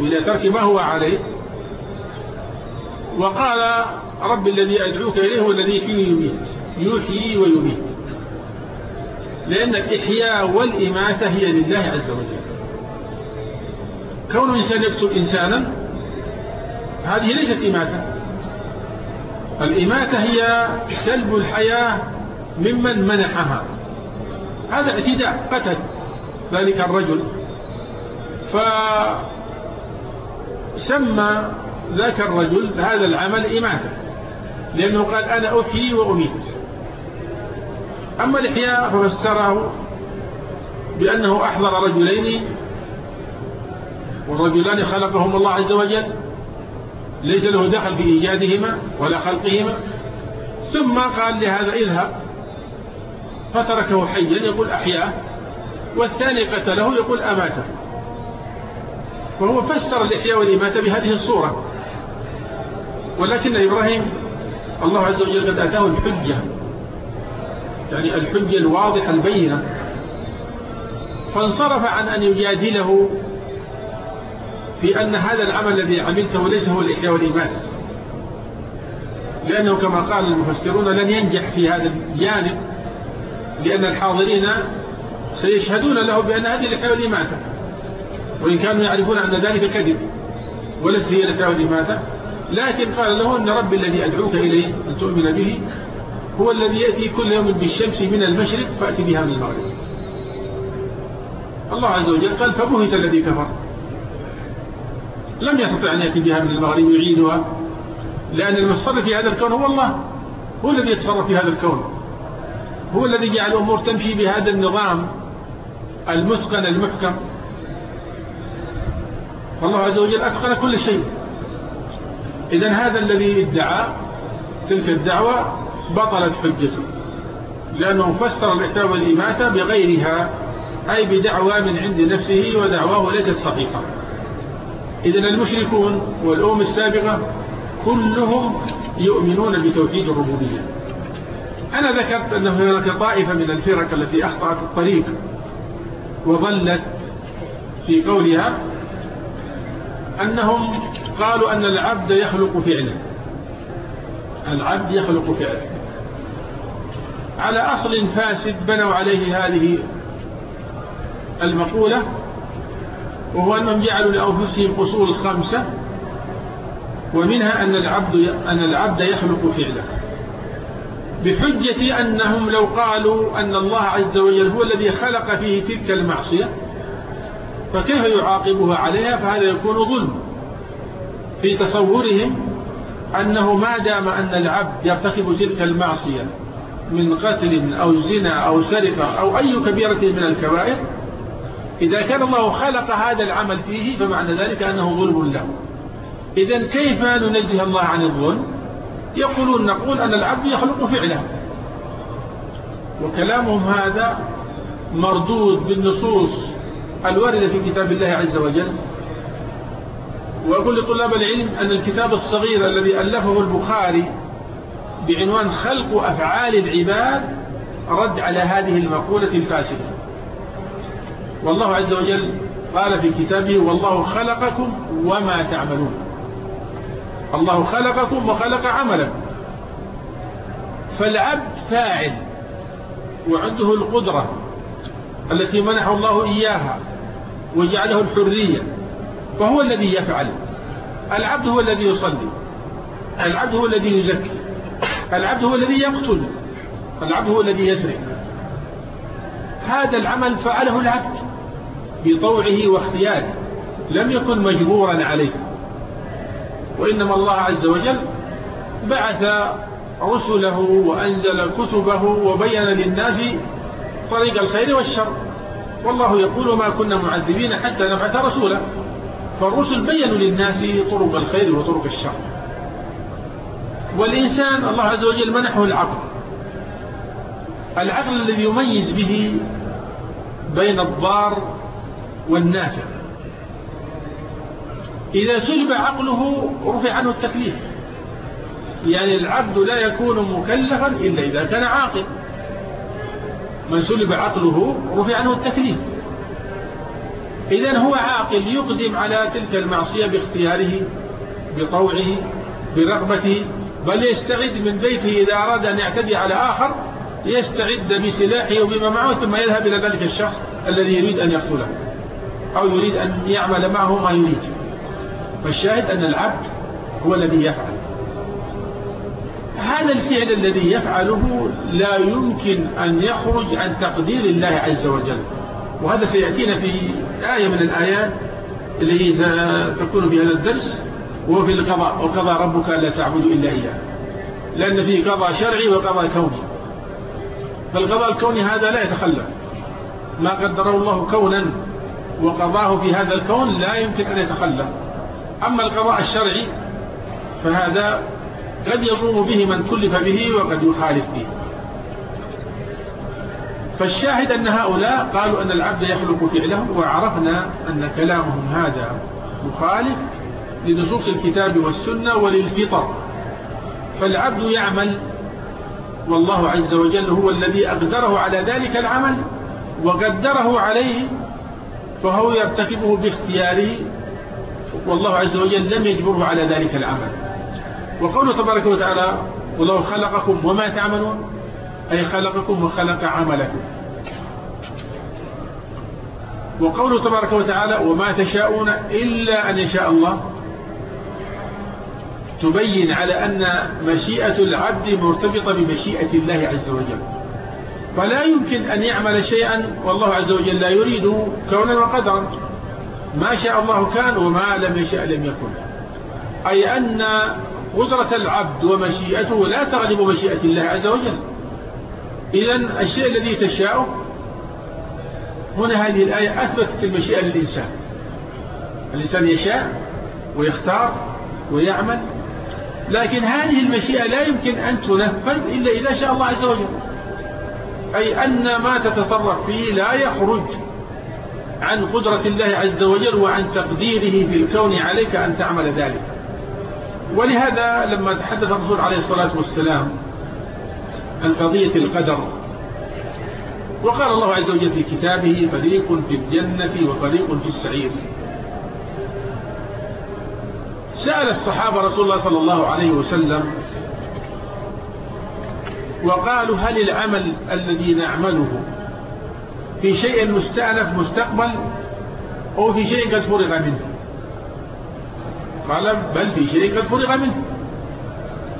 وإلى ترك ما هو عليه وقال رب الذي أدعوك إليه هو الذي فيه يميت يحيي ويميت. لأن الإحياء والإماتة هي لله عز وجل. كون إنسان يقتل إنسانا هذه ليست إماتة. الإماتة هي سلب الحياة ممن منحها. هذا اعتداء قتل ذلك الرجل. فسمى ذاك الرجل هذا العمل إماتة. لأنه قال أنا أحيي وأميت. أما الإحياء ففسره بأنه أحضر رجلين والرجلان خلقهم الله عز وجل. ليس له دخل في إيجادهما ولا خلقهما. ثم قال لهذا اذهب. فتركه حيا يقول أحياه والثاني قتله يقول أماته وهو فسر الإحياء والإماتة بهذه الصورة. ولكن إبراهيم الله عز وجل قد أتاه الحجة. يعني الحجة الواضحة البينة. فانصرف عن أن يجادله في أن هذا العمل الذي عملته ليس هو الإحياء والإيمان. لأنه كما قال المفسرون لن ينجح في هذا الجانب لأن الحاضرين سيشهدون له بأن هذه الإحياء والإماتة وإن كانوا يعرفون أن ذلك كذب وليس هي الإحياء والإماتة لكن قال له أن رب الذي أدعوك إليه أن تؤمن به. هو الذي يأتي كل يوم بالشمس من المشرق فأتي بها من المغرب. الله عز وجل قال فبهت الذي كفر. لم يستطع أن يأتي بها من المغرب يعيدها لأن المتصرف في هذا الكون هو الله. هو الذي يتصرف في هذا الكون. هو الذي جعل الأمور تمشي بهذا النظام المتقن المحكم. فالله عز وجل أتقن كل شيء. إذا هذا الذي ادعى تلك الدعوة بطلت حجته لأنه فسر الإحياء والإماتة بغيرها أي بدعوى من عند نفسه ودعواه ليست صحيحة. إذن المشركون والأم السابقة كلهم يؤمنون بتوحيد الربوبية. أنا ذكرت أنه هناك طائفة من الفرق التي أخطأت الطريق وظلت في قولها أنهم قالوا أن العبد يخلق فعلا العبد يخلق فعلا على أصل فاسد بنوا عليه هذه المقولة وهو أنهم جعلوا لأنفسهم أصول خمسة ومنها أن العبد أن العبد يخلق فعله. بحجة أنهم لو قالوا أن الله عز وجل هو الذي خلق فيه تلك المعصية فكيف يعاقبها عليها؟ فهذا يكون ظلم في تصورهم أنه ما دام أن العبد يرتكب تلك المعصية من قتل أو زنا أو سرقة أو أي كبيرة من الكبائر إذا كان الله خلق هذا العمل فيه فمعنى ذلك أنه ظلم له. إذا كيف ننزه الله عن الظلم؟ يقولون نقول أن العبد يخلق فعله. وكلامهم هذا مردود بالنصوص الواردة في كتاب الله عز وجل. وأقول لطلاب العلم أن الكتاب الصغير الذي ألفه البخاري بعنوان خلق أفعال العباد رد على هذه المقولة الفاسدة. والله عز وجل قال في كتابه والله خلقكم وما تعملون. الله خلقكم وخلق عملا. فالعبد فاعل وعنده القدرة التي منحه الله إياها وجعله الحرية فهو الذي يفعل. العبد هو الذي يصلي. العبد هو الذي يزكي. العبد هو الذي يقتل العبد هو الذي يسرق هذا العمل فعله العبد بطوعه واختياره لم يكن مجبورا عليه. وإنما الله عز وجل بعث رسله وأنزل كتبه وبين للناس طريق الخير والشر. والله يقول ما كنا معذبين حتى نبعث رسولا. فالرسل بينوا للناس طرق الخير وطرق الشر. والإنسان الله عز وجل منحه العقل. العقل الذي يميز به بين الضار والنافع. إذا سلب عقله رفع عنه التكليف. يعني العبد لا يكون مكلفا إلا إذا كان عاقل. من سلب عقله رفع عنه التكليف. إذا هو عاقل يقدم على تلك المعصية باختياره بطوعه برغبته بل يستعد من بيته إذا أراد أن يعتدي على آخر يستعد بسلاحه وبما معه ثم يذهب إلى ذلك الشخص الذي يريد أن يقتله أو يريد أن يعمل معه ما يريد. فالشاهد أن العبد هو الذي يفعل. هذا الفعل الذي يفعله لا يمكن أن يخرج عن تقدير الله عز وجل. وهذا سيأتينا في آية من الآيات اللي تكون في هذا الدرس وهو في القضاء وقضى ربك ألا تعبدوا إلا إياه. لأن فيه قضاء شرعي وقضاء كوني. فالقضاء الكوني هذا لا يتخلف. ما قدره الله كونا وقضاه في هذا الكون لا يمكن أن يتخلف. أما القضاء الشرعي فهذا قد يقوم به من كلف به وقد يخالف به. فالشاهد أن هؤلاء قالوا أن العبد يخلق فعله وعرفنا أن كلامهم هذا مخالف لنصوص الكتاب والسنة وللفطر. فالعبد يعمل والله عز وجل هو الذي أقدره على ذلك العمل وقدره عليه فهو يرتكبه باختياره والله عز وجل لم يجبره على ذلك العمل. وقوله تبارك وتعالى والله خلقكم وما تعملون أي خلقكم وخلق عملكم. وقوله تبارك وتعالى وما تشاءون إلا أن يشاء الله تبين على أن مشيئة العبد مرتبطة بمشيئة الله عز وجل. فلا يمكن أن يعمل شيئا والله عز وجل لا يريد كونا وقدرا. ما شاء الله كان وما لم يشاء لم يكن. أي أن قدرة العبد ومشيئته لا تغلب مشيئة الله عز وجل. إذا الشيء الذي تشاءه هنا هذه الآية أثبتت المشيئة للإنسان. الإنسان يشاء ويختار ويعمل لكن هذه المشيئة لا يمكن أن تنفذ إلا إذا شاء الله عز وجل. أي أن ما تتصرف فيه لا يخرج عن قدرة الله عز وجل وعن تقديره في الكون عليك أن تعمل ذلك. ولهذا لما تحدث الرسول عليه الصلاة والسلام عن قضية القدر وقال الله عز وجل في كتابه فريق في الجنة وفريق في السعير سأل الصحابة رسول الله صلى الله عليه وسلم وقالوا هل العمل الذي نعمله في شيء مستأنف مستقبل أو في شيء قد فرغ منه؟ قال بل في شيء قد فرغ منه.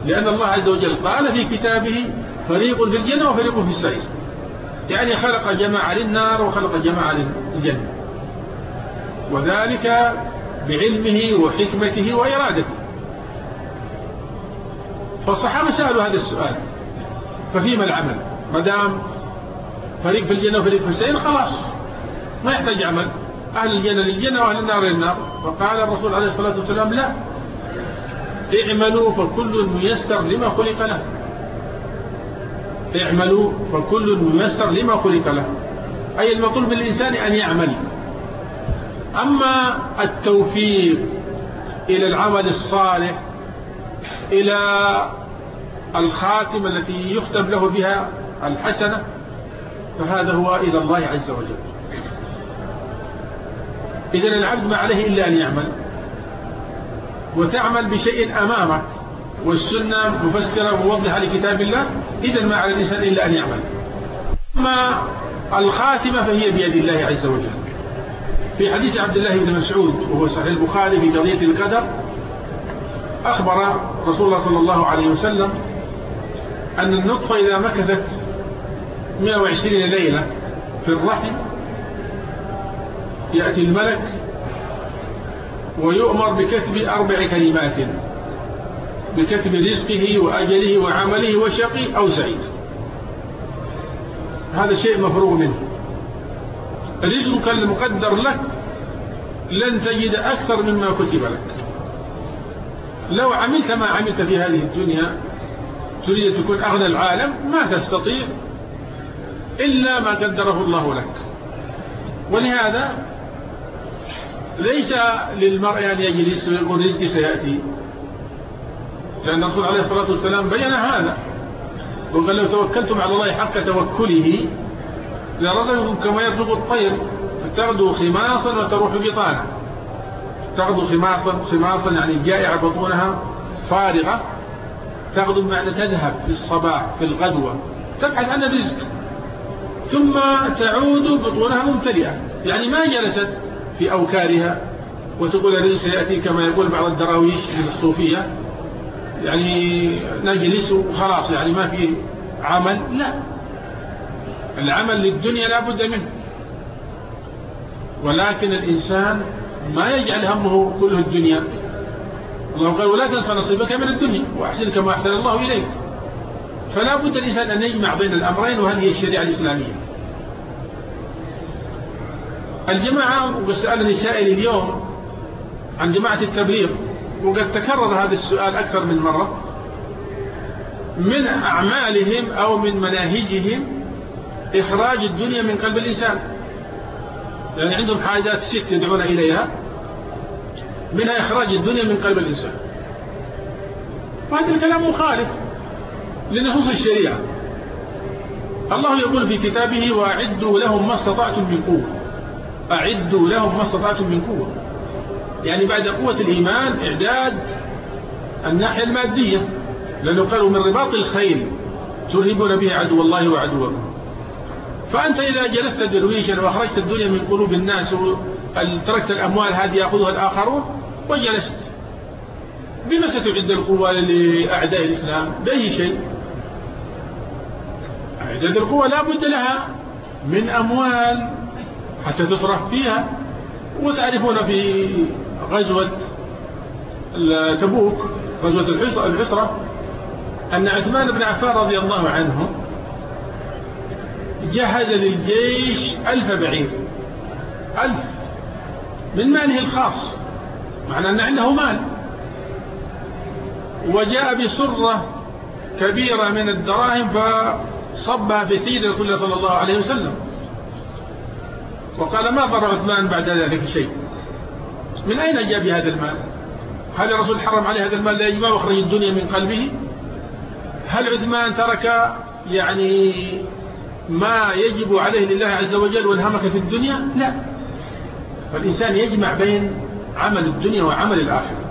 لأن الله عز وجل قال في كتابه فريق في الجنة وفريق في السعير. يعني خلق جماعة للنار وخلق جماعة للجنة. وذلك بعلمه وحكمته وإرادته. فالصحابة سألوا هذا السؤال ففيما العمل؟ ما دام فريق في الجنة وفريق في السعير خلاص ما يحتاج عمل. أهل الجنة للجنة وأهل النار للنار. فقال الرسول عليه الصلاة والسلام لا اعملوا فكل ميسر لما خلق له. اعملوا فكل ميسر لما خلق له. أي المطلوب من الإنسان أن يعمل. أما التوفيق إلى العمل الصالح إلى الخاتمة التي يختم له بها الحسنة فهذا هو إلى الله عز وجل. إذن العبد ما عليه إلا أن يعمل وتعمل بشيء أمامك والسنة مفسرة موضحة لكتاب الله إذا ما على الإنسان إلا أن يعمل. أما الخاتمة فهي بيد الله عز وجل. في حديث عبد الله بن مسعود وهو صحيح البخاري في قضية القدر أخبر رسول الله صلى الله عليه وسلم أن النطفة إذا مكثت 120 ليلة في الرحم يأتي الملك ويؤمر بكتب أربع كلمات بكتب رزقه وأجله وعمله وشقي أو سعيد. هذا شيء مفروغ منه. رزقك المقدر لك لن تجد أكثر مما كتب لك. لو عملت ما عملت في هذه الدنيا تريد تكون أغنى العالم ما تستطيع إلا ما قدره الله لك. ولهذا ليس للمرء أن يجلس ويقول رزقي سيأتي. لأن الرسول عليه الصلاة والسلام بين هذا وقال لو توكلتم على الله حق توكله لرزقكم كما يرزق الطير تغدو خماصا وتروح بطانا تغدو خماصا خماصا يعني جائعة بطونها فارغة. تغدو بمعنى تذهب في الصباح في الغدوة. تبحث عن الرزق. ثم تعود بطونها ممتلئة. يعني ما جلست في أوكارها. وتقول الرزق سيأتي كما يقول بعض الدراويش من الصوفية. يعني نجلس وخلاص يعني ما في عمل. لا. العمل للدنيا لا بد منه. ولكن الإنسان ما يجعل همه كله الدنيا. الله قال ولا تنسى نصيبك من الدنيا وأحسن كما أحسن الله إليك. فلا بد الإنسان أن يجمع بين الأمرين وهذه هي الشريعة الإسلامية. الجماعة وسألني سائل اليوم عن جماعة التبليغ وقد تكرر هذا السؤال أكثر من مرة. من أعمالهم أو من مناهجهم إخراج الدنيا من قلب الإنسان. يعني عندهم حاجات ست يدعون إليها. منها إخراج الدنيا من قلب الإنسان. وهذا الكلام مخالف لنصوص الشريعة. الله يقول في كتابه وأعدوا لهم ما استطعتم من قوة. أعدوا لهم ما استطعتم من قوة. يعني بعد قوة الإيمان إعداد الناحية المادية. لأنه قالوا من رباط الخيل ترهبون به عدو الله وعدوكم. فأنت إذا جلست درويشا وأخرجت الدنيا من قلوب الناس وتركت الأموال هذه يأخذها الآخرون وجلست. بما ستعد القوة لأعداء الإسلام؟ بأي شيء؟ إعداد القوة لا بد لها من أموال حتى تصرف فيها. وتعرفون في غزوة تبوك غزوة العسرة أن عثمان بن عفان رضي الله عنه جهز للجيش ألف بعير. ألف. من ماله الخاص؟ معنى أن عنده مال. وجاء بصرة كبيرة من الدراهم فصبها في سيد رسول صلى الله عليه وسلم. وقال ما ضر عثمان بعد ذلك شيء؟ من أين جاء بهذا المال؟ هل الرسول حرم عليه هذا المال لا يجمع وخرج الدنيا من قلبه؟ هل عثمان ترك يعني ما يجب عليه لله عز وجل والهمك في الدنيا؟ لا. فالإنسان يجمع بين عمل الدنيا وعمل الآخرة.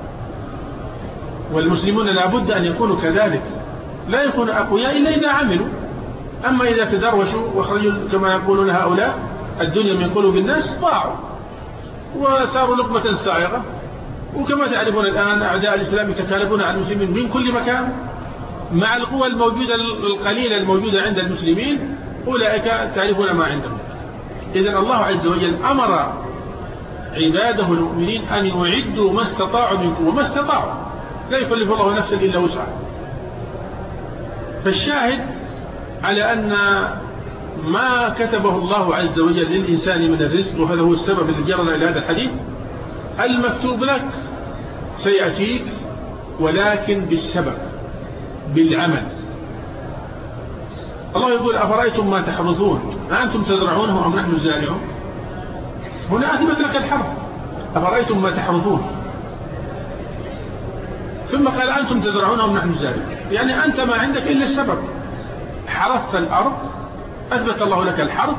والمسلمون لابد أن يكونوا كذلك. لا يكونوا أقوياء إلا إذا عملوا. أما إذا تدروشوا وخرجوا كما يقولون هؤلاء الدنيا من قلوب الناس ضاعوا. وصاروا لقمة سائغة. وكما تعرفون الآن أعداء الإسلام يتكالبون على المسلمين من كل مكان. مع القوى الموجودة القليلة الموجودة عند المسلمين أولئك تعرفون ما عندهم. إذا الله عز وجل أمر عباده المؤمنين أن يعدوا ما استطاعوا من قوة ما استطاعوا. لا يكلف الله نفسا إلا وسعها. فالشاهد على أن ما كتبه الله عز وجل للإنسان من الرزق وهذا هو السبب الذي جرنا إلى هذا الحديث المكتوب لك سيأتيك ولكن بالسبب بالعمل. الله يقول أفرأيتم ما تحرثون؟ أنتم تزرعونه أم نحن الزارعون هنا أثبت لك الحرث. أفرأيتم ما تحرثون؟ ثم قال أنتم تزرعونه أم نحن الزارعون يعني أنت ما عندك إلا السبب. حرثت الأرض أثبت الله لك الحرث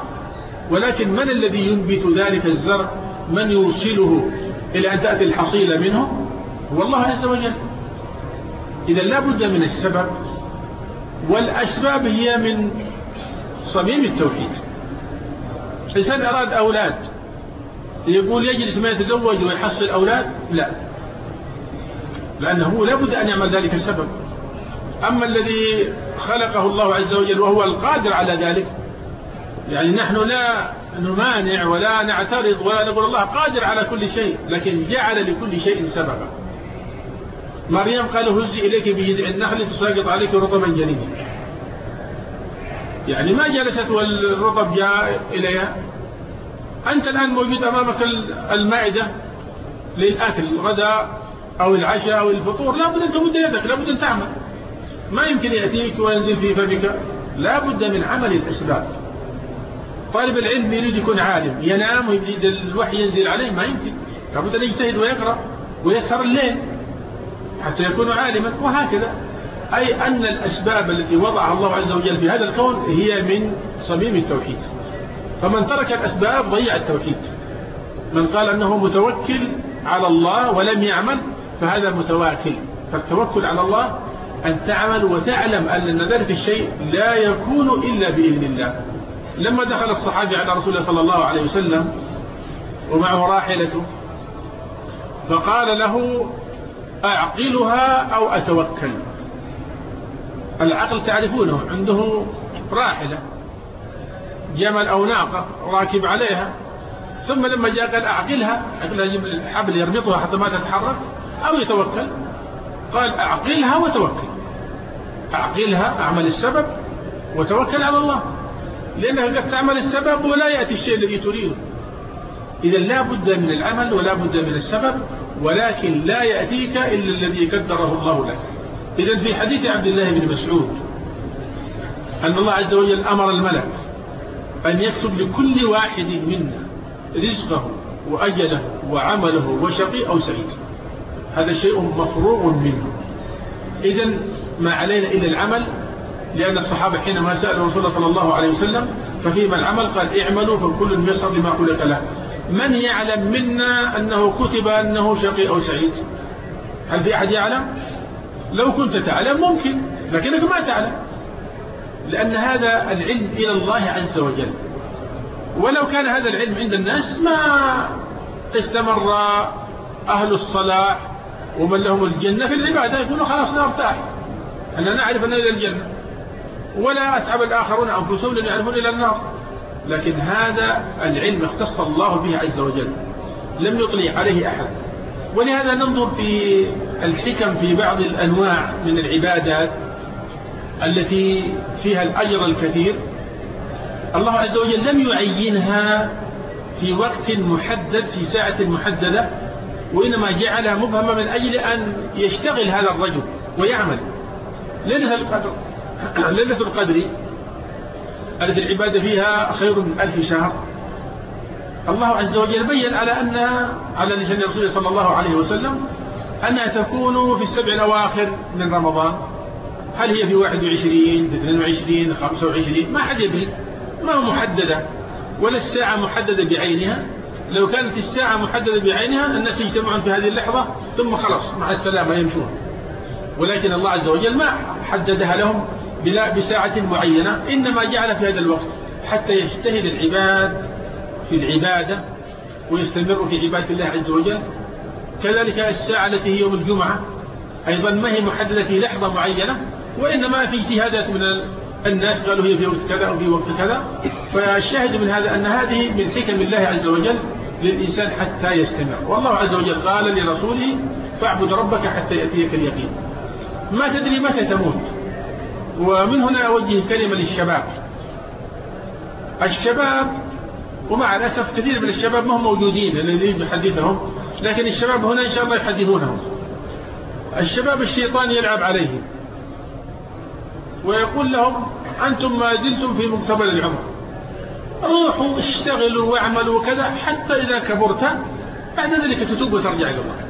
ولكن من الذي ينبت ذلك الزرع؟ من يوصله إلى أن تأتي الحصيلة منه؟ هو الله عز وجل. إذا لا بد من السبب والأسباب هي من صميم التوحيد. إنسان أراد أولاد. يقول يجلس ما يتزوج ويحصل أولاد؟ لا. لأنه لا بد أن يعمل ذلك السبب. أما الذي خلقه الله عز وجل وهو القادر على ذلك يعني نحن لا نمانع ولا نعترض ولا نقول الله قادر على كل شيء لكن جعل لكل شيء سببا. مريم قال هزي إليك بجذع النخل تساقط عليك رطبا جنيا يعني ما جلست والرطب جاء إليها. أنت الآن موجود أمامك المائدة للأكل الغداء أو العشاء أو الفطور. لا بد أن تمد يدك لا بد أن تعمل. ما يمكن يأتيك وينزل في فمك. لا بد من عمل الأسباب طالب العلم يريد يكون عالم ينام ويريد الوحي ينزل عليه ما يمكن. لابد أن يجتهد ويقرأ ويسهر الليل. حتى يكون عالما وهكذا. أي أن الأسباب التي وضعها الله عز وجل في هذا الكون هي من صميم التوحيد. فمن ترك الأسباب ضيع التوحيد. من قال أنه متوكل على الله ولم يعمل فهذا متواكل فالتوكل على الله أن تعمل وتعلم أن ذلك الشيء لا يكون إلا بإذن الله. لما دخل الصحابي على رسول الله صلى الله عليه وسلم ومعه راحلته فقال له أعقلها أو أتوكل. العقل تعرفونه عنده راحلة جمل أو ناقة راكب عليها ثم لما جاء قال أعقلها أعقلها الحبل يربطها حتى ما تتحرك أو يتوكل. قال أعقلها وتوكل. أعقلها أعمل السبب وتوكل على الله. لأنك قد تعمل السبب ولا يأتي الشيء الذي تريده. إذا لا بد من العمل ولا بد من السبب ولكن لا يأتيك إلا الذي قدره الله لك. إذا في حديث عبد الله بن مسعود أن الله عز وجل أمر الملك أن يكتب لكل واحد منا رزقه وأجله وعمله وشقي أو سعيد. هذا شيء مفروغ منه. إذا ما علينا إلا العمل لأن الصحابة حينما سألوا رسول الله صلى الله عليه وسلم ففيما العمل? قال اعملوا فكل يسر لما خلق له. من يعلم منا أنه كتب أنه شقي أو سعيد؟ هل في أحد يعلم؟ لو كنت تعلم ممكن لكنك ما تعلم. لأن هذا العلم إلى الله عز وجل. ولو كان هذا العلم عند الناس ما استمر أهل الصلاح ومن لهم الجنة في العبادة يقولوا خلاص نرتاح أننا نعرف أن إلى الجنة؟ ولا أتعب الآخرون أنفسهم لن يعرفون إلى النار. لكن هذا العلم اختص الله به عز وجل لم يطلع عليه أحد. ولهذا ننظر في الحكم في بعض الأنواع من العبادات التي فيها الأجر الكثير. الله عز وجل لم يعينها في وقت محدد في ساعة محددة وإنما جعلها مبهمة من أجل أن يشتغل هذا الرجل ويعمل. ليلة القدر <coughs> ليلة القدر التي العبادة فيها خير من ألف شهر. الله عز وجل بين على أنها على لسان رسوله صلى الله عليه وسلم أنها تكون في السبع الأواخر من رمضان. هل هي في 21 في 22 25 ما حد يدري ما هو محددة. ولا الساعة محددة بعينها. لو كانت الساعة محددة بعينها الناس يجتمعون في هذه اللحظة ثم خلاص مع السلامة يمشون. ولكن الله عز وجل ما حددها لهم. بساعة معينة إنما جعل في هذا الوقت حتى يجتهد العباد في العبادة ويستمر في عبادة الله عز وجل. كذلك الساعة التي هي يوم الجمعة أيضا ما هي محددة في لحظة معينة وإنما في اجتهادات من الناس قالوا هي في وقت كذا أو في وقت كذا. فالشاهد من هذا أن هذه من حكم الله عز وجل للإنسان حتى يستمر والله عز وجل قال لرسوله فاعبد ربك حتى يأتيك اليقين. ما تدري متى تموت. ومن هنا أوجه كلمة للشباب. الشباب ومع الأسف كثير من الشباب ما هم موجودين الذين يحدثهم لكن الشباب هنا إن شاء الله يحدثونهم. الشباب الشيطان يلعب عليهم. ويقول لهم أنتم ما زلتم في مقتبل العمر. روحوا اشتغلوا واعملوا كذا حتى إذا كبرت بعد ذلك تتوب وترجع إلى الله.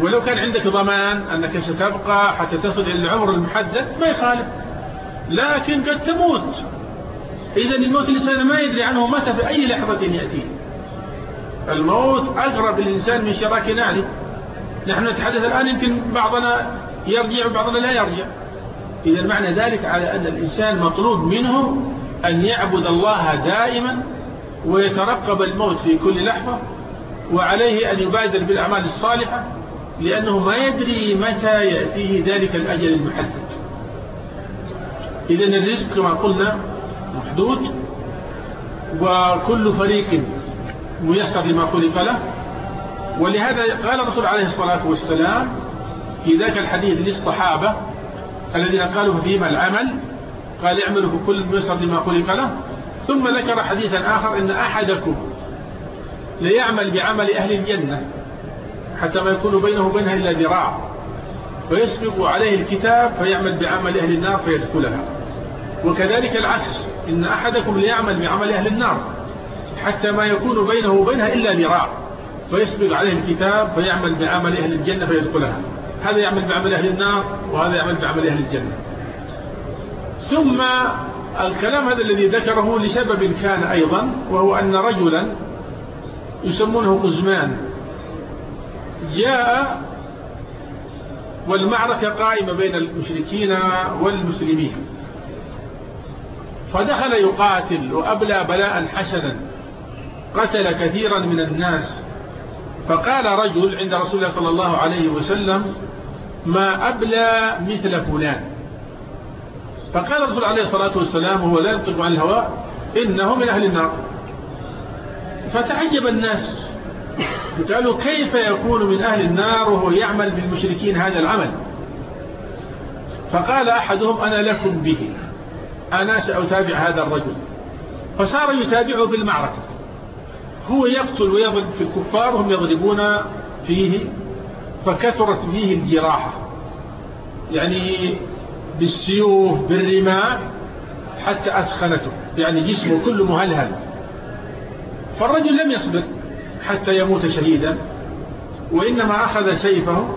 ولو كان عندك ضمان أنك ستبقى حتى تصل إلى العمر المحدد ما يخالف. لكن قد تموت. إذا الموت الإنسان ما يدري عنه متى في أي لحظة يأتي. الموت أقرب الإنسان من شراك نعله نحن نتحدث الآن يمكن بعضنا يرجع وبعضنا لا يرجع. إذا معنى ذلك على أن الإنسان مطلوب منه أن يعبد الله دائما ويترقب الموت في كل لحظة وعليه أن يبادر بالأعمال الصالحة لأنه ما يدري متى يأتيه ذلك الأجل المحدد. إذا الرزق كما قلنا محدود وكل فريق ميسر لما خلق له. ولهذا قال الرسول عليه الصلاة والسلام في ذاك الحديث للصحابة الذين قالوا فيما العمل قال اعملوا في كل ميسر لما خلق له. ثم ذكر حديثا آخر إن أحدكم ليعمل بعمل أهل الجنة. حتى ما يكون بينه وبينها إلا ذراع. فيسبق عليه الكتاب فيعمل بعمل أهل النار فيدخلها. وكذلك العكس إن أحدكم ليعمل بعمل أهل النار حتى ما يكون بينه وبينها إلا ذراع. فيسبق عليه الكتاب فيعمل بعمل أهل الجنة فيدخلها. هذا يعمل بعمل أهل النار وهذا يعمل بعمل أهل الجنة. ثم الكلام هذا الذي ذكره لسبب كان أيضا وهو أن رجلا يسمونه قزمان جاء والمعركة قائمة بين المشركين والمسلمين. فدخل يقاتل وأبلى بلاء حسنا قتل كثيرا من الناس. فقال رجل عند رسول الله صلى الله عليه وسلم ما أبلى مثل فلان. فقال الرسول عليه الصلاة والسلام هو لا ينطق عن الهواء إنه من أهل النار. فتعجب الناس. قالوا كيف يكون من أهل النار وهو يعمل بالمشركين هذا العمل؟ فقال أحدهم أنا لكم به. أنا سأتابع هذا الرجل. فصار يتابعه في المعركة هو يقتل ويضرب في الكفار وهم يضربون فيه فكثرت فيه الجراحة. يعني بالسيوف بالرماح حتى أثخنته يعني جسمه كله مهلهل. فالرجل لم يصبر. حتى يموت شهيدا. وإنما أخذ سيفه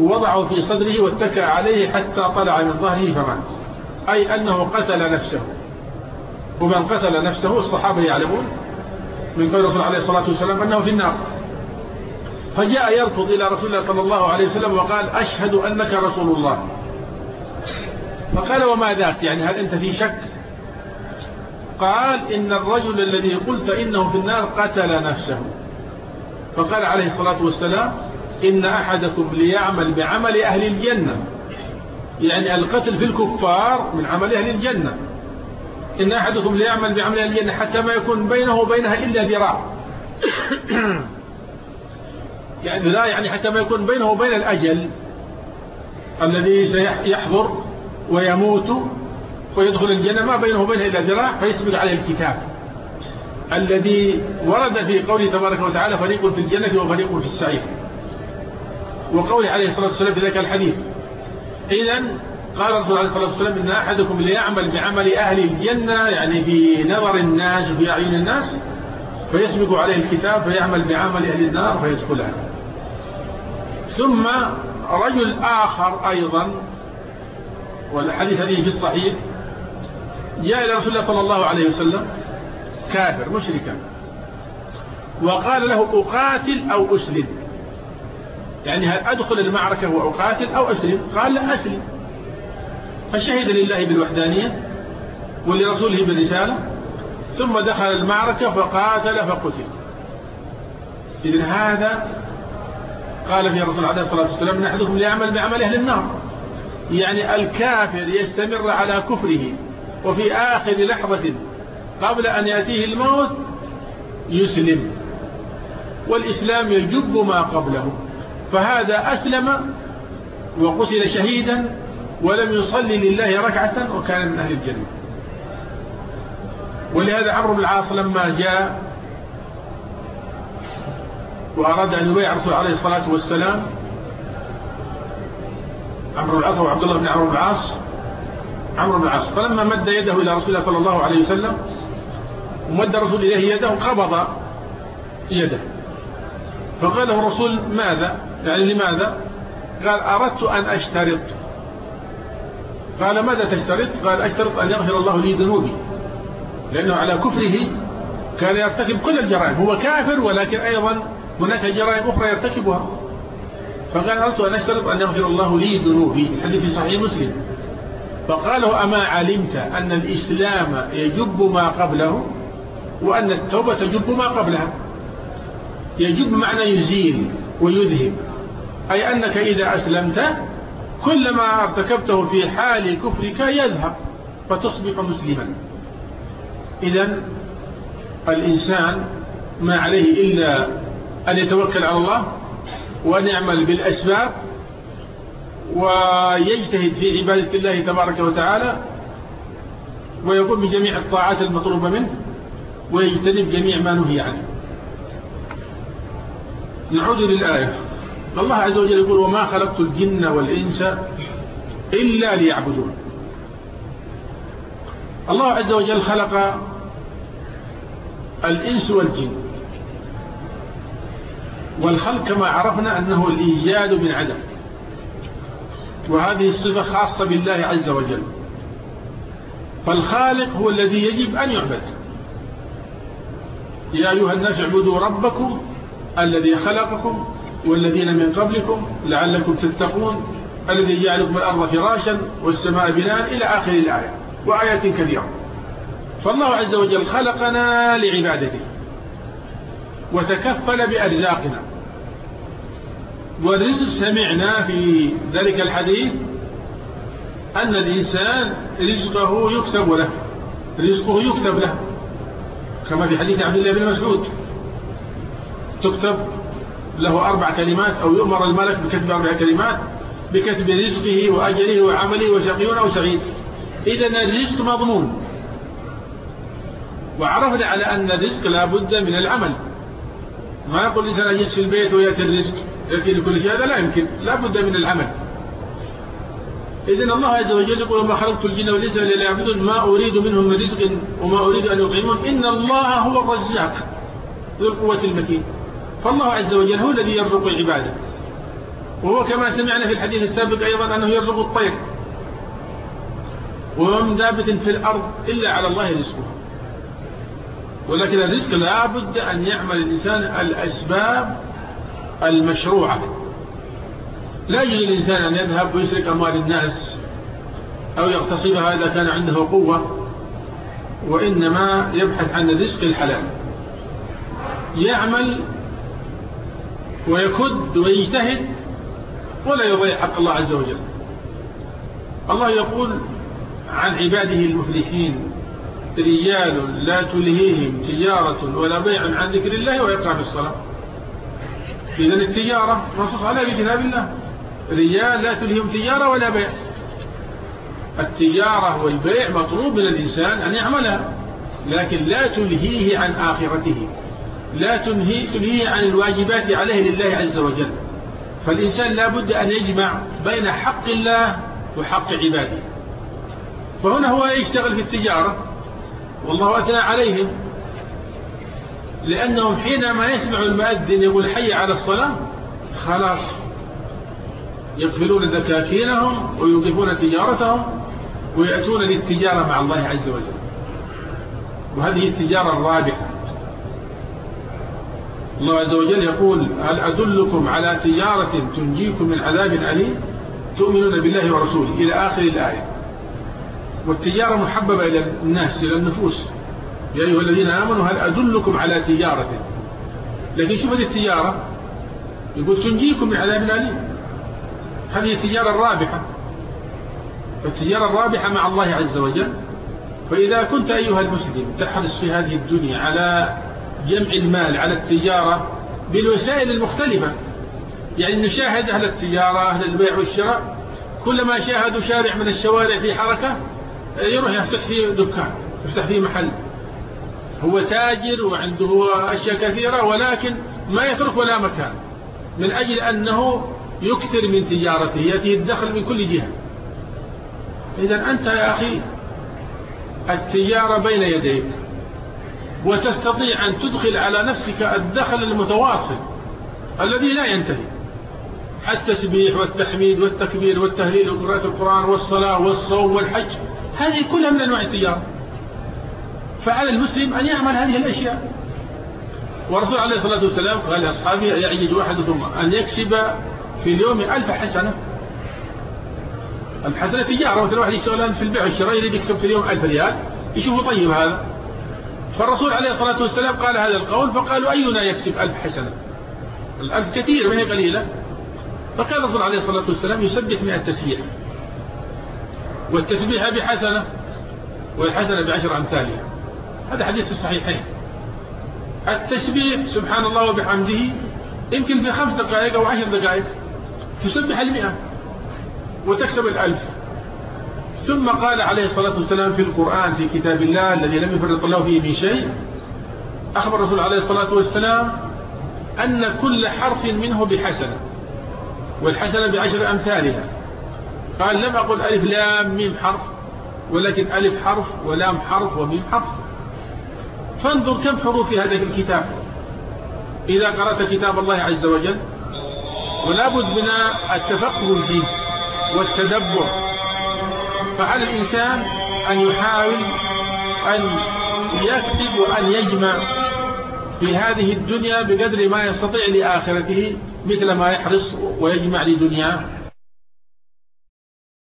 ووضعه في صدره واتكى عليه حتى طلع من ظهره فمات. أي أنه قتل نفسه. ومن قتل نفسه الصحابة يعلمون من قول الرسول عليه الصلاة والسلام أنه في النار. فجاء يركض إلى رسول الله صلى الله عليه وسلم وقال أشهد أنك رسول الله. فقال وما ذاك؟ يعني هل أنت في شك؟ قال إن الرجل الذي قلت إنه في النار قتل نفسه. فقال عليه الصلاة والسلام إن أحدكم ليعمل بعمل أهل الجنة. يعني القتل في الكفار من عمل أهل الجنة. إن أحدكم ليعمل بعمل أهل الجنة حتى ما يكون بينه وبينها إلا ذراع. <coughs> يعني لا يعني حتى ما يكون بينه وبين الأجل الذي سيحضر ويموت ويدخل الجنة ما بينه وبينها إلا ذراع فيسبق عليه الكتاب. الذي ورد في قوله تبارك وتعالى فريق في الجنة وفريق في السعير. وقوله عليه الصلاة والسلام في ذلك الحديث. إذا قال الرسول عليه الصلاة والسلام إن أحدكم ليعمل بعمل أهل الجنة يعني في نظر الناس وفي أعين الناس فيسبق عليه الكتاب فيعمل بعمل أهل النار فيدخلها. ثم رجل آخر أيضا والحديث هذه في الصحيح جاء إلى رسول الله صلى الله عليه وسلم كافر مشركا. وقال له أقاتل أو أسلم. يعني هل أدخل المعركة وأقاتل أو أسلم؟ قال لا أسلم. فشهد لله بالوحدانية ولرسوله بالرسالة ثم دخل المعركة فقاتل فقتل. إذن هذا قال في الرسول عليه الصلاة والسلام نحدكم ليعمل بعمل أهل النار. يعني الكافر يستمر على كفره وفي آخر لحظة قبل أن يأتيه الموت يسلم. والإسلام يجب ما قبله. فهذا أسلم وقتل شهيدا ولم يصلي لله ركعة وكان من أهل الجنة. ولهذا عمرو بن العاص لما جاء وأراد أن يبيع الرسول عليه الصلاة والسلام عمرو العاص وعبد الله بن عمرو بن العاص عمرو بن العاص فلما مد يده إلى رسول الله صلى الله عليه وسلم ومد الرسول إليه يده قبض يده. فقال له الرسول ماذا؟ يعني لماذا؟ قال أردت أن أشترط. قال ماذا تشترط؟ قال أشترط أن يغفر الله لي ذنوبي. لأنه على كفره كان يرتكب كل الجرائم. هو كافر ولكن أيضا هناك جرائم أخرى يرتكبها. فقال أردت أن أشترط أن يغفر الله لي ذنوبي. الحديث في صحيح مسلم. فقال أما علمت أن الإسلام يجب ما قبله؟ وأن التوبة تجب ما قبلها. يجب معنى يزيل ويذهب. أي أنك إذا أسلمت كل ما ارتكبته في حال كفرك يذهب فتصبح مسلما. إذا الإنسان ما عليه إلا أن يتوكل على الله وأن يعمل بالأسباب ويجتهد في عبادة الله تبارك وتعالى ويقوم بجميع الطاعات المطلوبة منه. ويجتنب جميع ما نهي عنه. نعود للآية. الله عز وجل يقول وما خلقت الجن والإنس إلا ليعبدون. الله عز وجل خلق الإنس والجن. والخلق كما عرفنا أنه الإيجاد من عدم. وهذه الصفة خاصة بالله عز وجل. فالخالق هو الذي يجب أن يعبد. يا أيها الناس اعبدوا ربكم الذي خلقكم والذين من قبلكم لعلكم تتقون الذي جعلكم الأرض فراشا والسماء بناء إلى آخر الآية وآيات كثيرة. فالله عز وجل خلقنا لعبادته وتكفل بأرزاقنا. والرزق سمعنا في ذلك الحديث أن الإنسان رزقه يكتب له رزقه يكتب له. كما في حديث عبد الله بن مسعود. تكتب له أربع كلمات أو يؤمر الملك بكتب أربع كلمات بكتب رزقه وأجله وعمله وشقي أو سعيد إذا الرزق مضمون. وعرفنا على أن الرزق لا بد من العمل. ما يقول الإنسان أجلس في البيت ويأتي الرزق يأتي لكل شيء هذا لا يمكن لا بد من العمل. إذن الله عز وجل يقول ما خلقت الجن والإنس إلا ليعبدون ما أريد منهم من رزق وما أريد أن يطعمون. إن الله هو الرزاق ذو القوة المتين. فالله عز وجل هو الذي يرزق عباده وهو كما سمعنا في الحديث السابق أيضا أنه يرزق الطير. ومن دابة في الأرض إلا على الله رزقها. ولكن الرزق لا بد أن يعمل الإنسان الأسباب المشروعة لا يجوز الإنسان أن يذهب ويسرق أموال الناس أو يغتصبها إذا كان عنده قوة وإنما يبحث عن الرزق الحلال. يعمل ويكد ويجتهد ولا يضيع حق الله عز وجل. الله يقول عن عباده المفلحين رجال لا تلهيهم تجارة ولا بيع عن ذكر الله ويقع في الصلاة. إذن التجارة نصف عليها بكتاب الله. رجال لا تلهيهم تجارة ولا بيع. التجارة والبيع مطلوب من الإنسان أن يعملها لكن لا تلهيه عن آخرته. لا تنهي تنهيه عن الواجبات عليه لله عز وجل. فالإنسان لا بد أن يجمع بين حق الله وحق عباده. فهنا هو يشتغل في التجارة. والله أثنى عليهم. لأنهم حينما يسمع المؤذن يقول حي على الصلاة خلاص يقفلون دكاكينهم ويوقفون تجارتهم ويأتون للتجارة مع الله عز وجل. وهذه التجارة الرابحة. الله عز وجل يقول هل أدلكم على تجارة تنجيكم من عذاب أليم؟ تؤمنون بالله ورسوله. إلى آخر الآية. والتجارة محببة إلى الناس إلى النفوس. يا أيها الذين آمنوا هل أدلكم على تجارة؟ لكن شوف هذه التجارة. يقول تنجيكم من عذاب أليم. هذه التجارة الرابحة. التجارة الرابحة مع الله عز وجل. فإذا كنت أيها المسلم تحرص في هذه الدنيا على جمع المال على التجارة بالوسائل المختلفة. يعني نشاهد أهل التجارة أهل البيع والشراء. كلما شاهدوا شارع من الشوارع في حركة يروح يفتح فيه دكان يفتح فيه محل. هو تاجر وعنده أشياء كثيرة ولكن ما يترك ولا مكان. من أجل أنه يكثر من تجارته يأتيه الدخل من كل جهة. إذا أنت يا أخي التجارة بين يديك وتستطيع أن تدخل على نفسك الدخل المتواصل الذي لا ينتهي. التسبيح والتحميد والتكبير والتهليل وقراءة القرآن والصلاة والصوم والحج هذه كلها من أنواع التجارة. فعلى المسلم أن يعمل هذه الأشياء. ورسول عليه الصلاة والسلام قال لأصحابه يعجز واحدكم أن يكسب في اليوم ألف حسنة. الحسنة تجارة مثل واحد يشتغل في البيع والشراء يريد يكسب في اليوم ألف ريال. يشوفه طيب هذا. فالرسول عليه الصلاة والسلام قال هذا القول فقالوا أينا يكسب ألف حسنة؟ الألف كثير ما هي قليلة. فقال الرسول عليه الصلاة والسلام يسبح مئة تسبيح والتسبيح بحسنة والحسنة بعشر أمثالها هذا حديث الصحيحين. التسبيح سبحان الله وبحمده يمكن في خمس دقائق أو عشر دقائق. تسبح المئة وتكسب الألف. ثم قال عليه الصلاة والسلام في القرآن في كتاب الله الذي لم يفرط الله فيه من شيء أخبر الرسول عليه الصلاة والسلام أن كل حرف منه بحسنة والحسنة بعشر أمثالها. قال لم أقل ألف لام ميم حرف ولكن ألف حرف ولام حرف وميم حرف. فانظر كم حروف في هذا الكتاب. إذا قرأت كتاب الله عز وجل ولا بد من التفقه فيه والتدبر. فعلى الإنسان أن يحاول أن يكسب وأن يجمع في هذه الدنيا بقدر ما يستطيع لآخرته مثل ما يحرص ويجمع لدنياه.